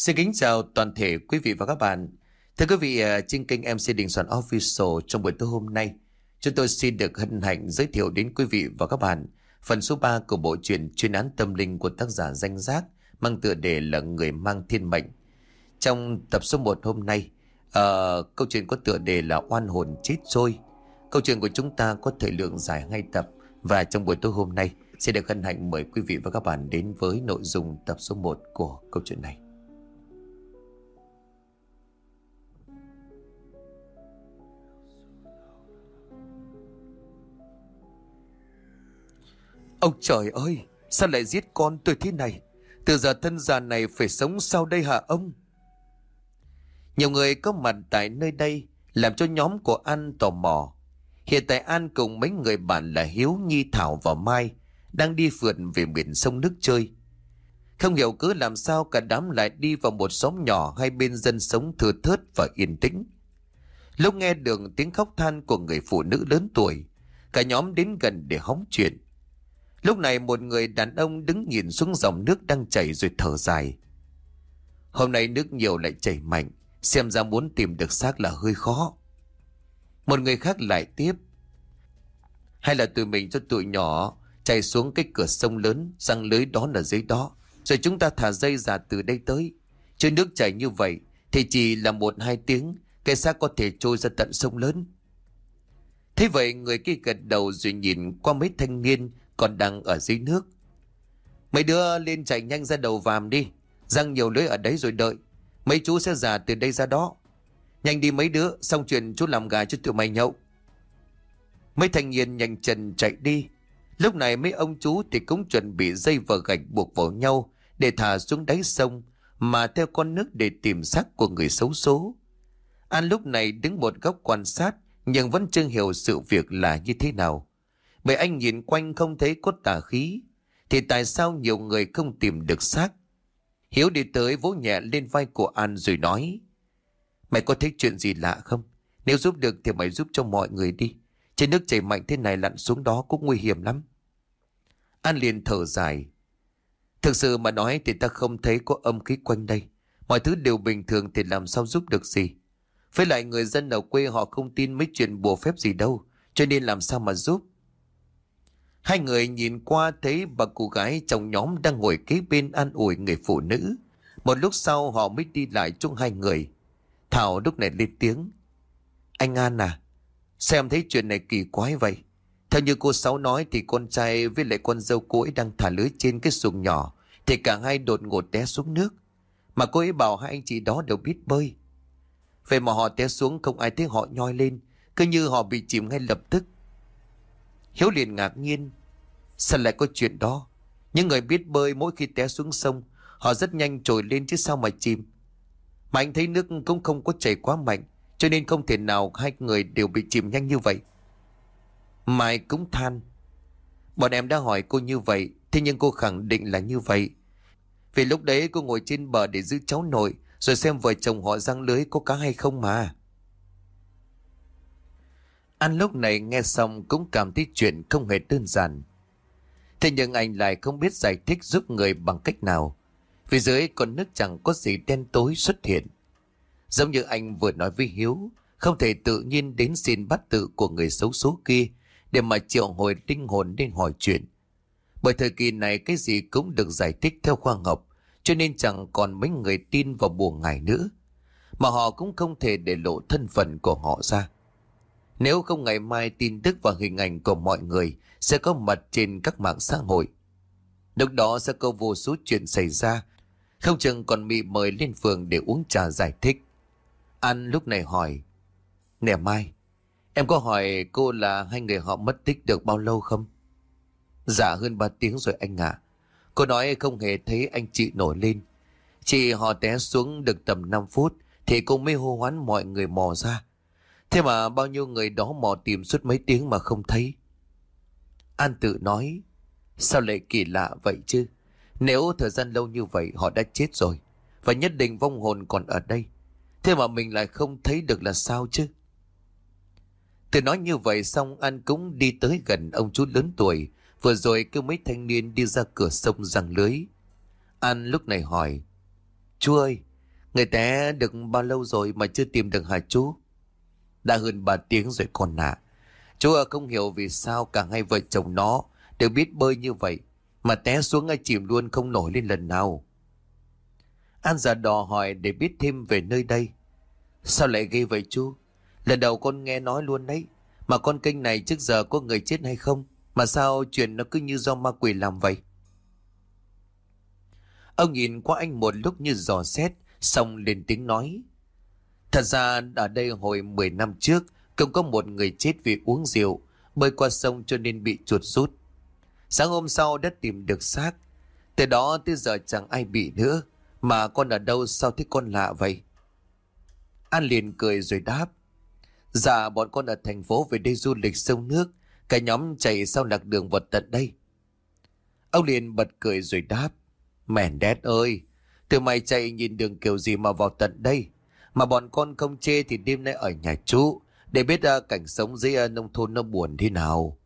Xin kính chào toàn thể quý vị và các bạn. Thưa quý vị, à, trên kênh MC Đình Soạn Official trong buổi tối hôm nay, chúng tôi xin được hân hạnh giới thiệu đến quý vị và các bạn phần số 3 của bộ truyện chuyên án tâm linh của tác giả danh giác mang tựa đề là Người mang thiên mệnh. Trong tập số 1 hôm nay, uh, câu chuyện có tựa đề là Oan hồn chết trôi. Câu chuyện của chúng ta có thời lượng dài hai tập và trong buổi tối hôm nay sẽ được hân hạnh mời quý vị và các bạn đến với nội dung tập số 1 của câu chuyện này. Ông trời ơi, sao lại giết con tôi thế này? Từ giờ thân già này phải sống sao đây hả ông? Nhiều người có mặt tại nơi đây làm cho nhóm của An tò mò. Hiện tại An cùng mấy người bạn là Hiếu, Nhi, Thảo và Mai đang đi phượt về biển sông nước chơi. Không hiểu cứ làm sao cả đám lại đi vào một xóm nhỏ hai bên dân sống thừa thớt và yên tĩnh. Lúc nghe được tiếng khóc than của người phụ nữ lớn tuổi, cả nhóm đến gần để hóng chuyện. Lúc này một người đàn ông đứng nhìn xuống dòng nước đang chảy rồi thở dài. Hôm nay nước nhiều lại chảy mạnh, xem ra muốn tìm được xác là hơi khó. Một người khác lại tiếp. Hay là tụi mình cho tụi nhỏ chạy xuống cái cửa sông lớn, răng lưới đó là dưới đó. Rồi chúng ta thả dây ra từ đây tới. Chứ nước chảy như vậy thì chỉ là một hai tiếng, cái xác có thể trôi ra tận sông lớn. Thế vậy người kia gật đầu rồi nhìn qua mấy thanh niên còn đang ở dưới nước. Mấy đứa lên chạy nhanh ra đầu vàm đi. Răng nhiều lưới ở đấy rồi đợi. Mấy chú sẽ giả từ đây ra đó. Nhanh đi mấy đứa, xong chuyện chú làm gà cho tụi mày nhậu. Mấy thanh niên nhanh chân chạy đi. Lúc này mấy ông chú thì cũng chuẩn bị dây và gạch buộc vào nhau để thả xuống đáy sông mà theo con nước để tìm xác của người xấu số. An lúc này đứng một góc quan sát nhưng vẫn chưa hiểu sự việc là như thế nào. Bởi anh nhìn quanh không thấy có tà khí, Thì tại sao nhiều người không tìm được xác? Hiếu đi tới vỗ nhẹ lên vai của An rồi nói, Mày có thấy chuyện gì lạ không? Nếu giúp được thì mày giúp cho mọi người đi. Trên nước chảy mạnh thế này lặn xuống đó cũng nguy hiểm lắm. An liền thở dài, Thực sự mà nói thì ta không thấy có âm khí quanh đây. Mọi thứ đều bình thường thì làm sao giúp được gì? Với lại người dân ở quê họ không tin mấy chuyện bùa phép gì đâu, Cho nên làm sao mà giúp? Hai người nhìn qua thấy bà cô gái trong nhóm đang ngồi kế bên an ủi người phụ nữ. Một lúc sau họ mới đi lại chung hai người. Thảo lúc này lên tiếng. Anh An à, xem thấy chuyện này kỳ quái vậy. Theo như cô Sáu nói thì con trai với lại con dâu cô ấy đang thả lưới trên cái xuồng nhỏ. Thì cả hai đột ngột té xuống nước. Mà cô ấy bảo hai anh chị đó đều biết bơi. Vậy mà họ té xuống không ai thấy họ nhoi lên. Cứ như họ bị chìm ngay lập tức. Hiếu liền ngạc nhiên. Sao lại có chuyện đó? Những người biết bơi mỗi khi té xuống sông, họ rất nhanh trồi lên chứ sao mà chìm. Mà anh thấy nước cũng không có chảy quá mạnh, cho nên không thể nào hai người đều bị chìm nhanh như vậy. Mai cũng than. Bọn em đã hỏi cô như vậy, thế nhưng cô khẳng định là như vậy. Vì lúc đấy cô ngồi trên bờ để giữ cháu nội, rồi xem vợ chồng họ răng lưới có cá hay không mà. An lúc này nghe xong cũng cảm thấy chuyện không hề đơn giản. Thế nhưng anh lại không biết giải thích giúp người bằng cách nào. Vì dưới con nước chẳng có gì đen tối xuất hiện. Giống như anh vừa nói với Hiếu, không thể tự nhiên đến xin bắt tự của người xấu số kia để mà triệu hồi linh hồn đến hỏi chuyện. Bởi thời kỳ này cái gì cũng được giải thích theo khoa học, cho nên chẳng còn mấy người tin vào buồn ngày nữa. Mà họ cũng không thể để lộ thân phận của họ ra. Nếu không ngày mai tin tức và hình ảnh của mọi người sẽ có mặt trên các mạng xã hội. Lúc đó sẽ có vô số chuyện xảy ra, không chừng còn bị mời lên phường để uống trà giải thích. An lúc này hỏi, Nè Mai, em có hỏi cô là hai người họ mất tích được bao lâu không? Dạ hơn ba tiếng rồi anh ạ. Cô nói không hề thấy anh chị nổi lên. Chị họ té xuống được tầm 5 phút thì cô mới hô hoán mọi người mò ra. Thế mà bao nhiêu người đó mò tìm suốt mấy tiếng mà không thấy. An tự nói, sao lại kỳ lạ vậy chứ? Nếu thời gian lâu như vậy họ đã chết rồi, và nhất định vong hồn còn ở đây. Thế mà mình lại không thấy được là sao chứ? Từ nói như vậy xong An cũng đi tới gần ông chú lớn tuổi, vừa rồi kêu mấy thanh niên đi ra cửa sông răng lưới. An lúc này hỏi, Chú ơi, Người té được bao lâu rồi mà chưa tìm được hả chú? Đã hơn 3 tiếng rồi con ạ. À. Chú ở không hiểu vì sao cả hai vợ chồng nó đều biết bơi như vậy. Mà té xuống ngay chìm luôn không nổi lên lần nào. An giả đò hỏi để biết thêm về nơi đây. Sao lại ghê vậy chú? Lần đầu con nghe nói luôn đấy. Mà con kênh này trước giờ có người chết hay không? Mà sao chuyện nó cứ như do ma quỷ làm vậy? Ông nhìn qua anh một lúc như dò xét, xong lên tiếng nói. Thật ra ở đây hồi 10 năm trước, cũng có một người chết vì uống rượu, bơi qua sông cho nên bị chuột rút. Sáng hôm sau đã tìm được xác. Từ đó tới giờ chẳng ai bị nữa. Mà con ở đâu sao thích con lạ vậy? An liền cười rồi đáp. Dạ bọn con ở thành phố về đây du lịch sông nước. Cả nhóm chạy sau lạc đường vật tận đây. Ông liền bật cười rồi đáp. Mèn đét ơi, từ mày chạy nhìn đường kiểu gì mà vào tận đây. Mà bọn con không chê thì đêm nay ở nhà chú. Để biết uh, cảnh sống dưới uh, nông thôn nó buồn thế nào.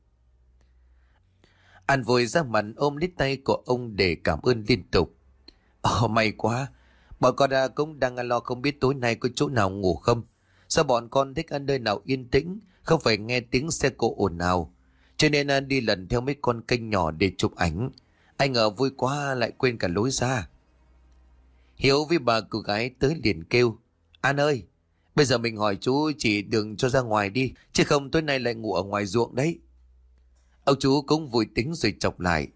An vội ra mặt ôm lấy tay của ông để cảm ơn liên tục. Ồ may quá, bọn con uh, cũng đang lo không biết tối nay có chỗ nào ngủ không. Sao bọn con thích ăn nơi nào yên tĩnh, không phải nghe tiếng xe cộ ồn ào. Cho nên uh, đi lần theo mấy con kênh nhỏ để chụp ảnh. Anh ở vui quá lại quên cả lối ra. Hiếu với bà cô gái tới liền kêu. An ơi, bây giờ mình hỏi chú chỉ đừng cho ra ngoài đi, chứ không tối nay lại ngủ ở ngoài ruộng đấy. Ông chú cũng vui tính rồi chọc lại.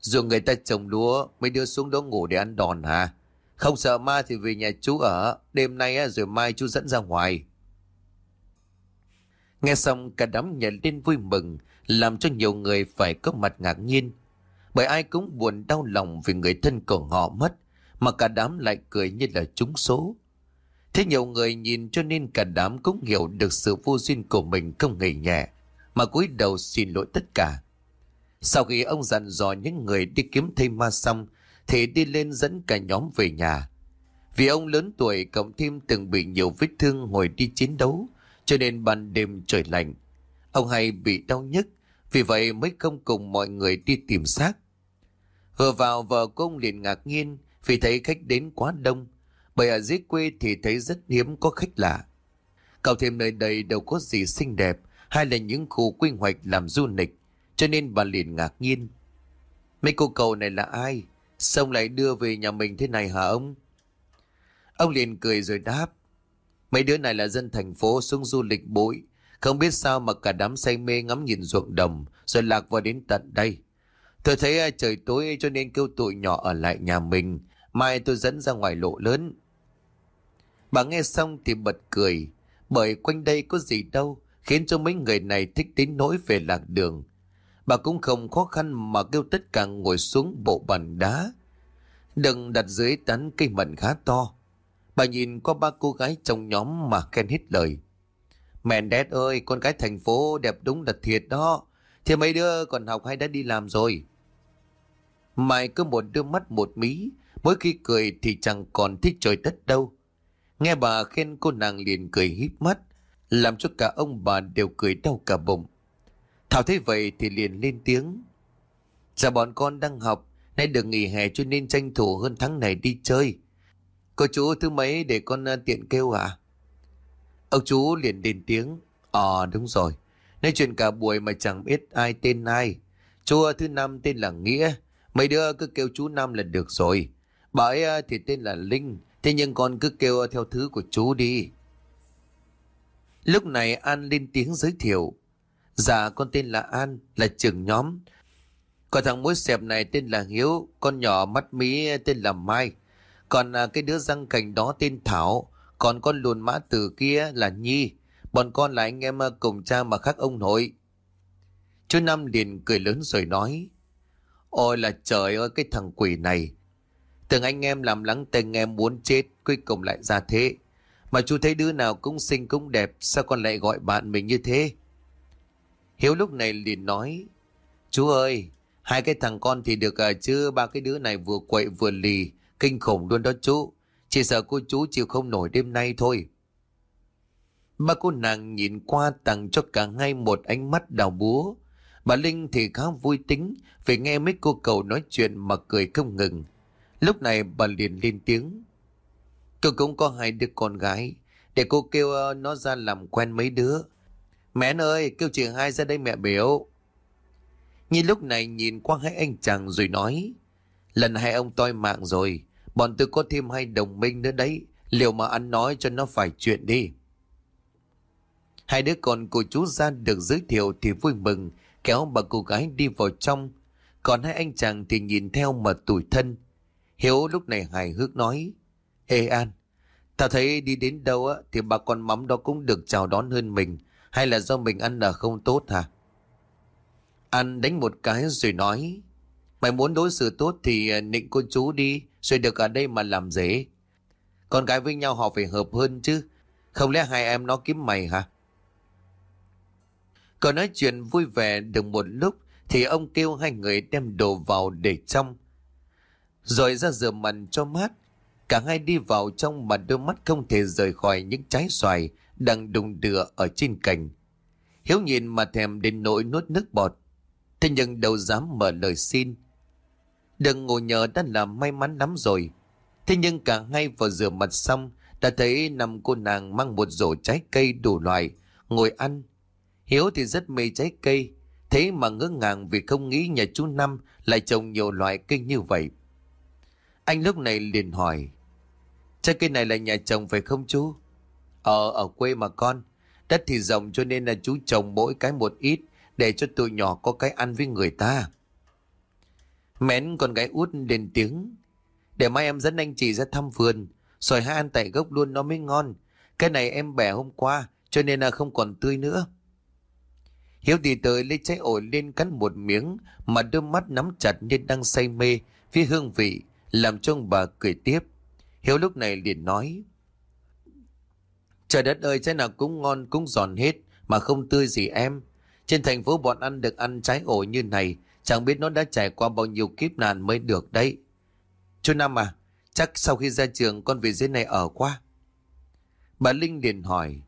Ruộng người ta trồng lúa, mới đưa xuống đó ngủ để ăn đòn hả? Không sợ ma thì về nhà chú ở, đêm nay rồi mai chú dẫn ra ngoài. Nghe xong cả đám nhận lên vui mừng, làm cho nhiều người phải có mặt ngạc nhiên. Bởi ai cũng buồn đau lòng vì người thân của họ mất, mà cả đám lại cười như là trúng số. Thế nhiều người nhìn cho nên cả đám cũng hiểu được sự vô duyên của mình không nghỉ nhẹ, mà cúi đầu xin lỗi tất cả. Sau khi ông dặn dò những người đi kiếm thêm ma xong, thì đi lên dẫn cả nhóm về nhà. Vì ông lớn tuổi cộng thêm từng bị nhiều vết thương hồi đi chiến đấu, cho nên ban đêm trời lạnh. Ông hay bị đau nhức, vì vậy mới không cùng mọi người đi tìm xác. Vừa vào vợ của ông liền ngạc nhiên vì thấy khách đến quá đông, bởi ở dưới quê thì thấy rất hiếm có khách lạ. Cậu thêm nơi đây đâu có gì xinh đẹp hay là những khu quy hoạch làm du lịch, cho nên bà liền ngạc nhiên. Mấy cô cậu này là ai? Xong lại đưa về nhà mình thế này hả ông? Ông liền cười rồi đáp. Mấy đứa này là dân thành phố xuống du lịch bụi. Không biết sao mà cả đám say mê ngắm nhìn ruộng đồng rồi lạc vào đến tận đây. Tôi thấy à, trời tối cho nên kêu tụi nhỏ ở lại nhà mình. Mai tôi dẫn ra ngoài lộ lớn. Bà nghe xong thì bật cười. Bởi quanh đây có gì đâu khiến cho mấy người này thích đến nỗi về lạc đường. Bà cũng không khó khăn mà kêu tất cả ngồi xuống bộ bàn đá. Đừng đặt dưới tán cây mận khá to. Bà nhìn qua ba cô gái trong nhóm mà khen hết lời. Mẹ đét ơi, con gái thành phố đẹp đúng là thiệt đó. Thì mấy đứa còn học hay đã đi làm rồi? Mai cứ một đưa mắt một mí, mỗi khi cười thì chẳng còn thích trời đất đâu. Nghe bà khen cô nàng liền cười híp mắt, làm cho cả ông bà đều cười đau cả bụng. Thảo thấy vậy thì liền lên tiếng. Dạ bọn con đang học, nay được nghỉ hè cho nên tranh thủ hơn tháng này đi chơi. Cô chú thứ mấy để con à, tiện kêu à? Ông chú liền lên tiếng. Ờ đúng rồi, nói chuyện cả buổi mà chẳng biết ai tên ai. Chú thứ năm tên là Nghĩa, mấy đứa cứ kêu chú Năm là được rồi. Bà ấy à, thì tên là Linh, thế nhưng con cứ kêu theo thứ của chú đi. Lúc này An lên tiếng giới thiệu. Dạ con tên là An, là trưởng nhóm. Còn thằng mối xẹp này tên là Hiếu, con nhỏ mắt mí tên là Mai. Còn à, cái đứa răng cành đó tên Thảo, còn con lùn mã tử kia là Nhi. Bọn con là anh em à, cùng cha mà khác ông nội. Chú Năm liền cười lớn rồi nói. Ôi là trời ơi cái thằng quỷ này. Từng anh em làm lắng tình em muốn chết, cuối cùng lại ra thế. Mà chú thấy đứa nào cũng xinh cũng đẹp, sao con lại gọi bạn mình như thế? Hiếu lúc này liền nói, chú ơi, hai cái thằng con thì được à chứ ba cái đứa này vừa quậy vừa lì, kinh khủng luôn đó chú. Chỉ sợ cô chú chịu không nổi đêm nay thôi. Ba cô nàng nhìn qua tặng cho cả hai một ánh mắt đào búa. Bà Linh thì khá vui tính vì nghe mấy cô cậu nói chuyện mà cười không ngừng. Lúc này bà liền lên tiếng. Cô cũng có hai đứa con gái. Để cô kêu ờ, nó ra làm quen mấy đứa. Mẹ ơi, kêu chị hai ra đây mẹ biểu. Nhi lúc này nhìn qua hai anh chàng rồi nói. Lần hai ông toi mạng rồi. Bọn tôi có thêm hai đồng minh nữa đấy. Liệu mà ăn nói cho nó phải chuyện đi. Hai đứa con của chú ra được giới thiệu thì vui mừng, kéo bà cô gái đi vào trong. Còn hai anh chàng thì nhìn theo mà tủi thân. Hiếu lúc này hài hước nói. Ê An, tao thấy đi đến đâu á thì bà con mắm đó cũng được chào đón hơn mình. Hay là do mình ăn là không tốt hả? An đánh một cái rồi nói. Mày muốn đối xử tốt thì à, nịnh cô chú đi, rồi được ở đây mà làm dễ. Con gái với nhau họ phải hợp hơn chứ. Không lẽ hai em nó kiếm mày hả? Còn nói chuyện vui vẻ được một lúc thì ông kêu hai người đem đồ vào để trong. Rồi ra rửa mặt cho mát. Cả hai đi vào trong mà đôi mắt không thể rời khỏi những trái xoài đang đùng đưa ở trên cành. Hiếu nhìn mà thèm đến nỗi nuốt nước bọt. Thế nhưng đâu dám mở lời xin. Đừng ngồi nhờ đã là may mắn lắm rồi. Thế nhưng cả hai vừa rửa mặt xong đã thấy năm cô nàng mang một rổ trái cây đủ loại ngồi ăn Hiếu thì rất mê trái cây, thế mà ngỡ ngàng vì không nghĩ nhà chú Năm lại trồng nhiều loại cây như vậy. Anh lúc này liền hỏi, trái cây này là nhà chồng phải không chú? Ờ, ở quê mà con, đất thì rộng cho nên là chú trồng mỗi cái một ít để cho tụi nhỏ có cái ăn với người ta. Mến con gái út lên tiếng, để mai em dẫn anh chị ra thăm vườn, rồi hai ăn tại gốc luôn nó mới ngon. Cái này em bẻ hôm qua, cho nên là không còn tươi nữa. Hiếu đi tới lấy trái ổi lên cắn một miếng mà đôi mắt nắm chặt như đang say mê phía hương vị làm cho ông bà cười tiếp. Hiếu lúc này liền nói, Trời đất ơi trái nào cũng ngon, cũng giòn hết, mà không tươi gì em. Trên thành phố bọn ăn được ăn trái ổi như này, chẳng biết nó đã trải qua bao nhiêu kiếp nạn mới được đấy. Chú Năm à chắc sau khi ra trường con về dưới này ở qua. Bà Linh liền hỏi,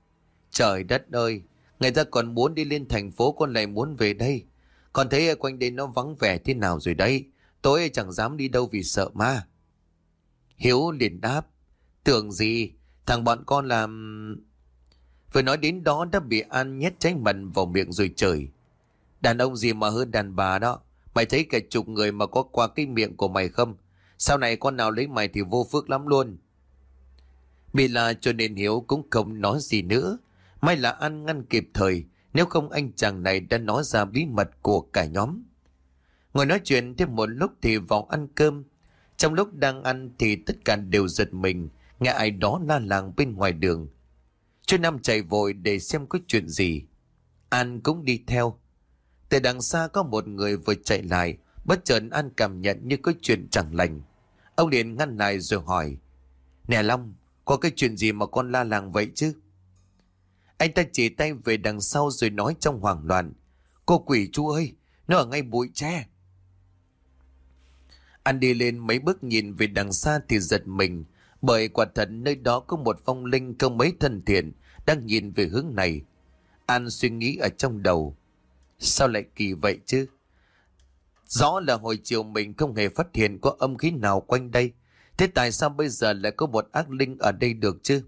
Trời đất ơi, Người ta còn muốn đi lên thành phố con lại muốn về đây. Còn thấy quanh đây nó vắng vẻ thế nào rồi đấy. Tối chẳng dám đi đâu vì sợ ma. Hiếu liền đáp. Tưởng gì? Thằng bọn con làm... Vừa nói đến đó đã bị An nhét trái mận vào miệng rồi trời. Đàn ông gì mà hơn đàn bà đó. Mày thấy cả chục người mà có qua cái miệng của mày không? Sau này con nào lấy mày thì vô phước lắm luôn. Bị là cho nên Hiếu cũng không nói gì nữa. May là An ngăn kịp thời, nếu không anh chàng này đã nói ra bí mật của cả nhóm. Ngồi nói chuyện thêm một lúc thì vào ăn cơm. Trong lúc đang ăn thì tất cả đều giật mình, nghe ai đó la làng bên ngoài đường. Chú Năm chạy vội để xem có chuyện gì. An cũng đi theo. Từ đằng xa có một người vừa chạy lại, bất chợt An cảm nhận như có chuyện chẳng lành. Ông liền ngăn lại rồi hỏi. Nè Long, có cái chuyện gì mà con la làng vậy chứ? Anh ta chỉ tay về đằng sau rồi nói trong hoảng loạn. Cô quỷ chú ơi, nó ở ngay bụi tre. Anh đi lên mấy bước nhìn về đằng xa thì giật mình, bởi quả thật nơi đó có một phong linh không mấy thân thiện đang nhìn về hướng này. An suy nghĩ ở trong đầu. Sao lại kỳ vậy chứ? Rõ là hồi chiều mình không hề phát hiện có âm khí nào quanh đây. Thế tại sao bây giờ lại có một ác linh ở đây được chứ?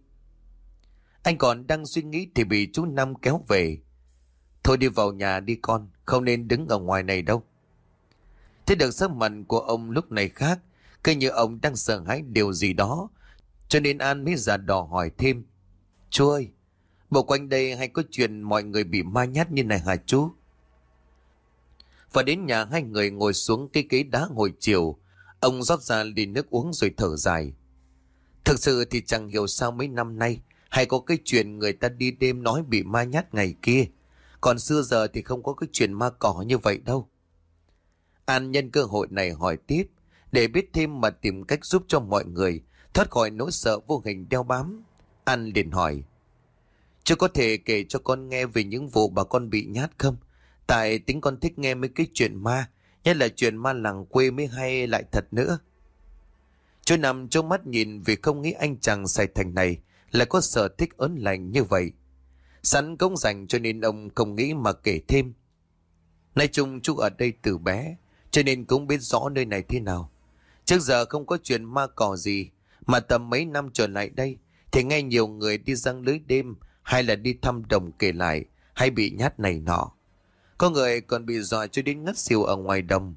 Anh còn đang suy nghĩ thì bị chú Năm kéo về. Thôi đi vào nhà đi con, không nên đứng ở ngoài này đâu. Thế được sắc mặt của ông lúc này khác, cứ như ông đang sợ hãi điều gì đó. Cho nên An mới giả đỏ hỏi thêm. Chú ơi, bộ quanh đây hay có chuyện mọi người bị ma nhát như này hả chú? Và đến nhà hai người ngồi xuống cái ghế đá ngồi chiều. Ông rót ra ly nước uống rồi thở dài. Thực sự thì chẳng hiểu sao mấy năm nay hay có cái chuyện người ta đi đêm nói bị ma nhát ngày kia. Còn xưa giờ thì không có cái chuyện ma cỏ như vậy đâu. An nhân cơ hội này hỏi tiếp, để biết thêm mà tìm cách giúp cho mọi người thoát khỏi nỗi sợ vô hình đeo bám. An liền hỏi, Chưa có thể kể cho con nghe về những vụ bà con bị nhát không? Tại tính con thích nghe mấy cái chuyện ma, nhất là chuyện ma làng quê mới hay lại thật nữa. Chú nằm trong mắt nhìn vì không nghĩ anh chàng xài thành này lại có sở thích ớn lành như vậy. Sẵn công dành cho nên ông không nghĩ mà kể thêm. Nay chung chú ở đây từ bé, cho nên cũng biết rõ nơi này thế nào. Trước giờ không có chuyện ma cỏ gì, Mà tầm mấy năm trở lại đây thì nghe nhiều người đi răng lưới đêm hay là đi thăm đồng kể lại hay bị nhát này nọ. Có người còn bị dọa cho đến ngất xỉu ở ngoài đồng.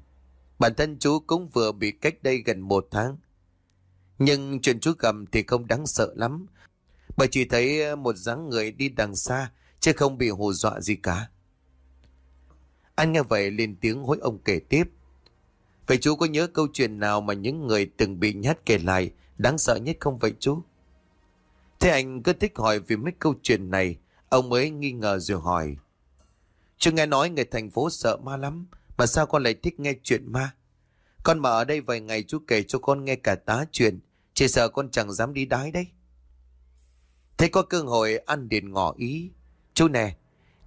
Bản thân chú cũng vừa bị cách đây gần một tháng. Nhưng chuyện chú cầm thì không đáng sợ lắm. Bởi chỉ thấy một dáng người đi đằng xa chứ không bị hù dọa gì cả. Anh nghe vậy lên tiếng hối ông kể tiếp. Vậy chú có nhớ câu chuyện nào mà những người từng bị nhát kể lại đáng sợ nhất không vậy chú? Thế anh cứ thích hỏi vì mấy câu chuyện này, ông mới nghi ngờ rồi hỏi. Chú nghe nói người thành phố sợ ma lắm, mà sao con lại thích nghe chuyện ma? Con mà ở đây vài ngày chú kể cho con nghe cả tá chuyện, chỉ sợ con chẳng dám đi đái đấy. Thế có cơ hội ăn điện ngỏ ý. Chú nè,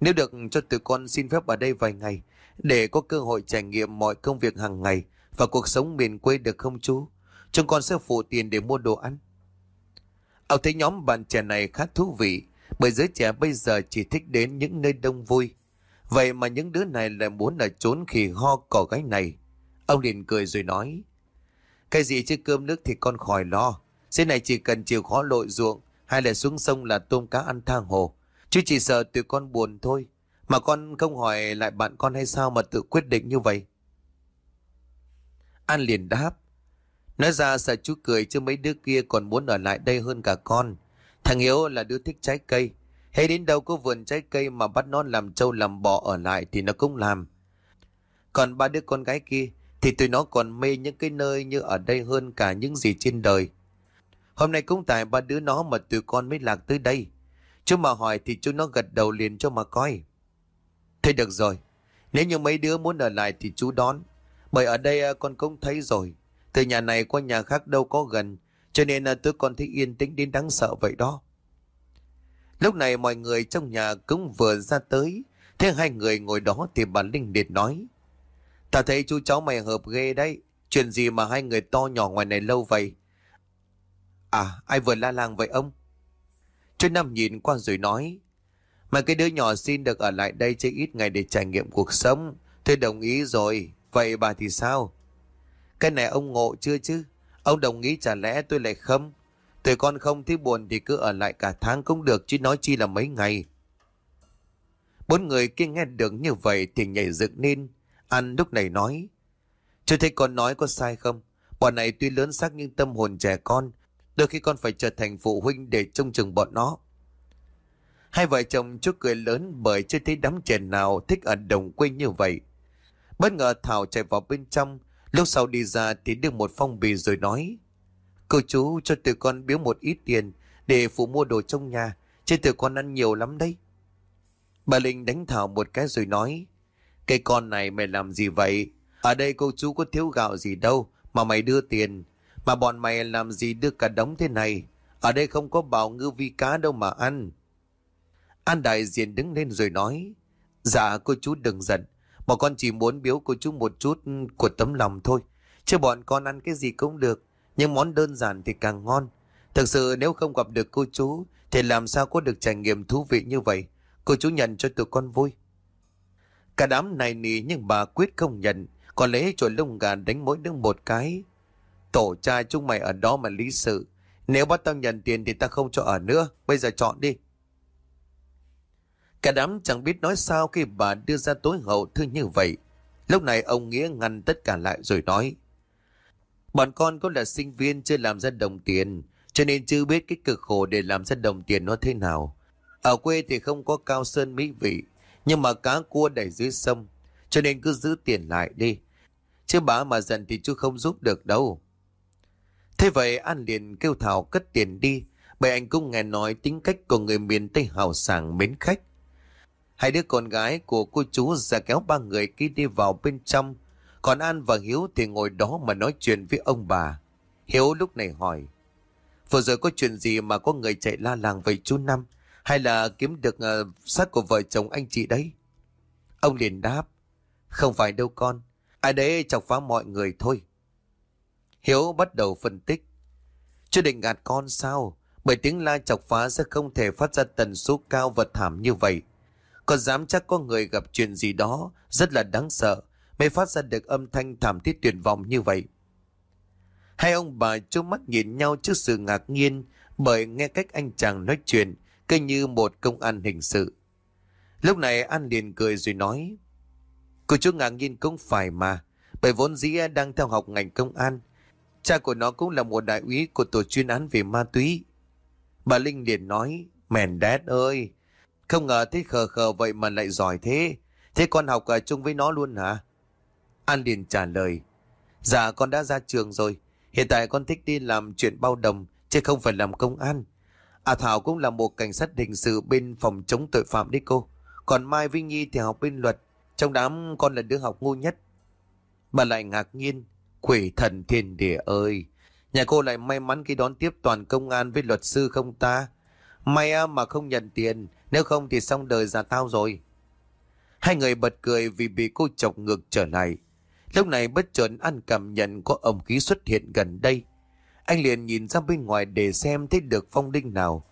nếu được cho tụi con xin phép ở đây vài ngày, để có cơ hội trải nghiệm mọi công việc hàng ngày và cuộc sống miền quê được không chú? Chúng con sẽ phụ tiền để mua đồ ăn. Ông thấy nhóm bạn trẻ này khá thú vị, bởi giới trẻ bây giờ chỉ thích đến những nơi đông vui. Vậy mà những đứa này lại muốn là trốn khỉ ho cỏ gái này. Ông liền cười rồi nói, cái gì chứ cơm nước thì con khỏi lo. Thế này chỉ cần chịu khó lội ruộng hay là xuống sông là tôm cá ăn thang hồ. Chứ chỉ sợ tụi con buồn thôi. Mà con không hỏi lại bạn con hay sao mà tự quyết định như vậy? An liền đáp. Nói ra sợ chú cười chứ mấy đứa kia còn muốn ở lại đây hơn cả con. Thằng Hiếu là đứa thích trái cây. Hay đến đâu có vườn trái cây mà bắt nó làm trâu làm bò ở lại thì nó cũng làm. Còn ba đứa con gái kia thì tụi nó còn mê những cái nơi như ở đây hơn cả những gì trên đời. Hôm nay cũng tại ba đứa nó mà tụi con mới lạc tới đây. Chú mà hỏi thì chú nó gật đầu liền cho mà coi. Thế được rồi. Nếu như mấy đứa muốn ở lại thì chú đón. Bởi ở đây à, con cũng thấy rồi. Từ nhà này qua nhà khác đâu có gần. Cho nên là tụi con thấy yên tĩnh đến đáng sợ vậy đó. Lúc này mọi người trong nhà cũng vừa ra tới. Thế hai người ngồi đó thì bà Linh liệt nói. Ta thấy chú cháu mày hợp ghê đấy. Chuyện gì mà hai người to nhỏ ngoài này lâu vậy? À, ai vừa la làng vậy ông? Chú Năm nhìn qua rồi nói. Mà cái đứa nhỏ xin được ở lại đây chơi ít ngày để trải nghiệm cuộc sống. Tôi đồng ý rồi. Vậy bà thì sao? Cái này ông ngộ chưa chứ? Ông đồng ý chả lẽ tôi lại không? Tụi con không thấy buồn thì cứ ở lại cả tháng cũng được, chứ nói chi là mấy ngày. Bốn người kia nghe được như vậy thì nhảy dựng lên. Anh lúc này nói. chưa thấy con nói có sai không? Bọn này tuy lớn xác nhưng tâm hồn trẻ con. Đôi khi con phải trở thành phụ huynh để trông chừng bọn nó. Hai vợ chồng chú cười lớn bởi chưa thấy đám trẻ nào thích ở đồng quê như vậy. Bất ngờ Thảo chạy vào bên trong, lúc sau đi ra thì đưa một phong bì rồi nói. Cô chú cho tụi con biếu một ít tiền để phụ mua đồ trong nhà, chứ tụi con ăn nhiều lắm đấy. Bà Linh đánh Thảo một cái rồi nói. Cái con này mày làm gì vậy? Ở đây cô chú có thiếu gạo gì đâu mà mày đưa tiền. Mà bọn mày làm gì đưa cả đống thế này? Ở đây không có bảo ngư vi cá đâu mà ăn. An đại diện đứng lên rồi nói. Dạ cô chú đừng giận. Bọn con chỉ muốn biếu cô chú một chút của tấm lòng thôi. Chứ bọn con ăn cái gì cũng được. Nhưng món đơn giản thì càng ngon. Thực sự nếu không gặp được cô chú, thì làm sao có được trải nghiệm thú vị như vậy. Cô chú nhận cho tụi con vui. Cả đám này nỉ nhưng bà quyết không nhận. Còn lấy chổi lông gà đánh mỗi đứa một cái. Tổ cha chúng mày ở đó mà lý sự. Nếu bắt tao nhận tiền thì ta không cho ở nữa. Bây giờ chọn đi. Cả đám chẳng biết nói sao khi bà đưa ra tối hậu thư như vậy. Lúc này ông Nghĩa ngăn tất cả lại rồi nói. Bọn con có là sinh viên chưa làm ra đồng tiền, cho nên chưa biết cái cực khổ để làm ra đồng tiền nó thế nào. Ở quê thì không có cao sơn mỹ vị, nhưng mà cá cua đẩy dưới sông, cho nên cứ giữ tiền lại đi. Chứ bà mà giận thì chú không giúp được đâu. Thế vậy An liền kêu Thảo cất tiền đi, bởi anh cũng nghe nói tính cách của người miền Tây hào sảng mến khách. Hai đứa con gái của cô chú ra kéo ba người kia đi vào bên trong. Còn An và Hiếu thì ngồi đó mà nói chuyện với ông bà. Hiếu lúc này hỏi. Vừa rồi có chuyện gì mà có người chạy la làng vậy chú Năm? Hay là kiếm được uh, xác của vợ chồng anh chị đấy? Ông liền đáp. Không phải đâu con. Ai đấy chọc phá mọi người thôi. Hiếu bắt đầu phân tích. Chú định gạt con sao? Bởi tiếng la chọc phá sẽ không thể phát ra tần số cao vật thảm như vậy. Có dám chắc có người gặp chuyện gì đó, rất là đáng sợ, mới phát ra được âm thanh thảm thiết tuyệt vọng như vậy. Hai ông bà trố mắt nhìn nhau trước sự ngạc nhiên, bởi nghe cách anh chàng nói chuyện, cứ như một công an hình sự. Lúc này An liền cười rồi nói, Cô chú ngạc nhiên cũng phải mà, Bởi vốn dĩ đang theo học ngành công an, Cha của nó cũng là một đại úy của tổ chuyên án về ma túy Bà Linh liền nói, Mèn đét ơi không ngờ thấy khờ khờ vậy mà lại giỏi thế. Thế con học ở chung với nó luôn hả? An liền trả lời. Dạ con đã ra trường rồi. Hiện tại con thích đi làm chuyện bao đồng, Chứ không phải làm công an. À Thảo cũng là một cảnh sát hình sự bên phòng chống tội phạm đấy cô. Còn Mai Vinh Nhi thì học bên luật. Trong đám con là đứa học ngu nhất. Bà lại ngạc nhiên. Quỷ thần thiên địa ơi. Nhà cô lại may mắn khi đón tiếp toàn công an với luật sư không ta? May mà không nhận tiền. Nếu không thì xong đời già tao rồi. Hai người bật cười vì bị cô chọc ngược trở lại. Lúc này bất chợt ăn cảm nhận có ẩm khí xuất hiện gần đây. Anh liền nhìn ra bên ngoài để xem thấy được phong đinh nào.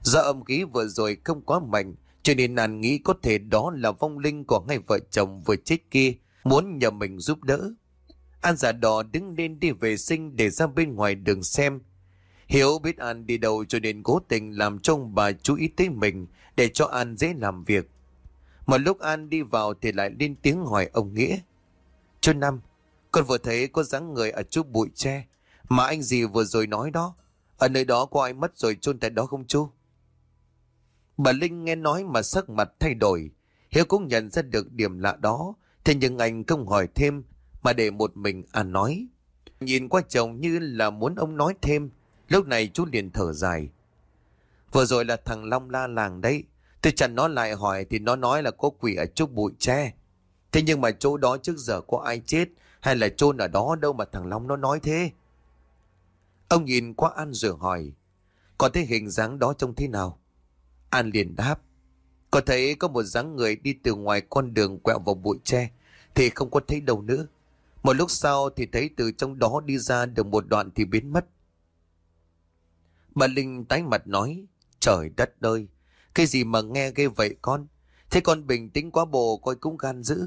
Do âm khí vừa rồi không quá mạnh, Cho nên anh nghĩ có thể đó là vong linh của ngay vợ chồng vừa chết kia, Muốn nhờ mình giúp đỡ. An giả đỏ đứng lên đi vệ sinh để ra bên ngoài đường xem. Hiếu biết An đi đâu cho nên cố tình làm cho bà chú ý tới mình để cho An dễ làm việc. Mà lúc An đi vào thì lại lên tiếng hỏi ông Nghĩa. Chú Năm, con vừa thấy có dáng người ở chỗ bụi tre mà anh gì vừa rồi nói đó. Ở nơi đó có ai mất rồi chôn tại đó không chú? Bà Linh nghe nói mà sắc mặt thay đổi. Hiếu cũng nhận ra được điểm lạ đó. Thế nhưng anh không hỏi thêm mà để một mình An nói. Nhìn qua chồng như là muốn ông nói thêm. Lúc này chú liền thở dài. Vừa rồi là thằng Long la làng đấy. Tôi chặn nó lại hỏi thì nó nói là có quỷ ở chỗ bụi tre. Thế nhưng mà chỗ đó trước giờ có ai chết hay là chôn ở đó đâu mà thằng Long nó nói thế. Ông nhìn qua An rồi hỏi. Có thấy hình dáng đó trông thế nào? An liền đáp. Có thấy có một dáng người đi từ ngoài con đường quẹo vào bụi tre thì không có thấy đâu nữa. Một lúc sau thì thấy từ trong đó đi ra được một đoạn thì biến mất. Bà Linh tái mặt nói, trời đất ơi, cái gì mà nghe ghê vậy con? Thế con bình tĩnh quá bồ coi cũng gan dữ.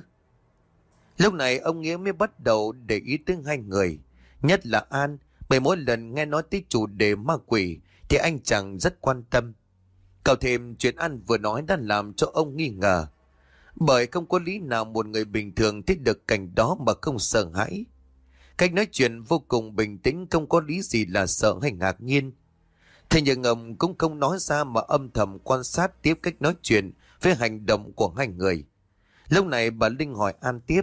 Lúc này ông Nghĩa mới bắt đầu để ý tới hai người, nhất là An, bởi mỗi lần nghe nói tới chủ đề ma quỷ thì anh chàng rất quan tâm. Cậu thêm chuyện An vừa nói đã làm cho ông nghi ngờ. Bởi không có lý nào một người bình thường thích được cảnh đó mà không sợ hãi. Cách nói chuyện vô cùng bình tĩnh không có lý gì là sợ hay ngạc nhiên. Thế nhưng ông cũng không nói ra mà âm thầm quan sát tiếp cách nói chuyện với hành động của hai người. Lúc này bà Linh hỏi An tiếp.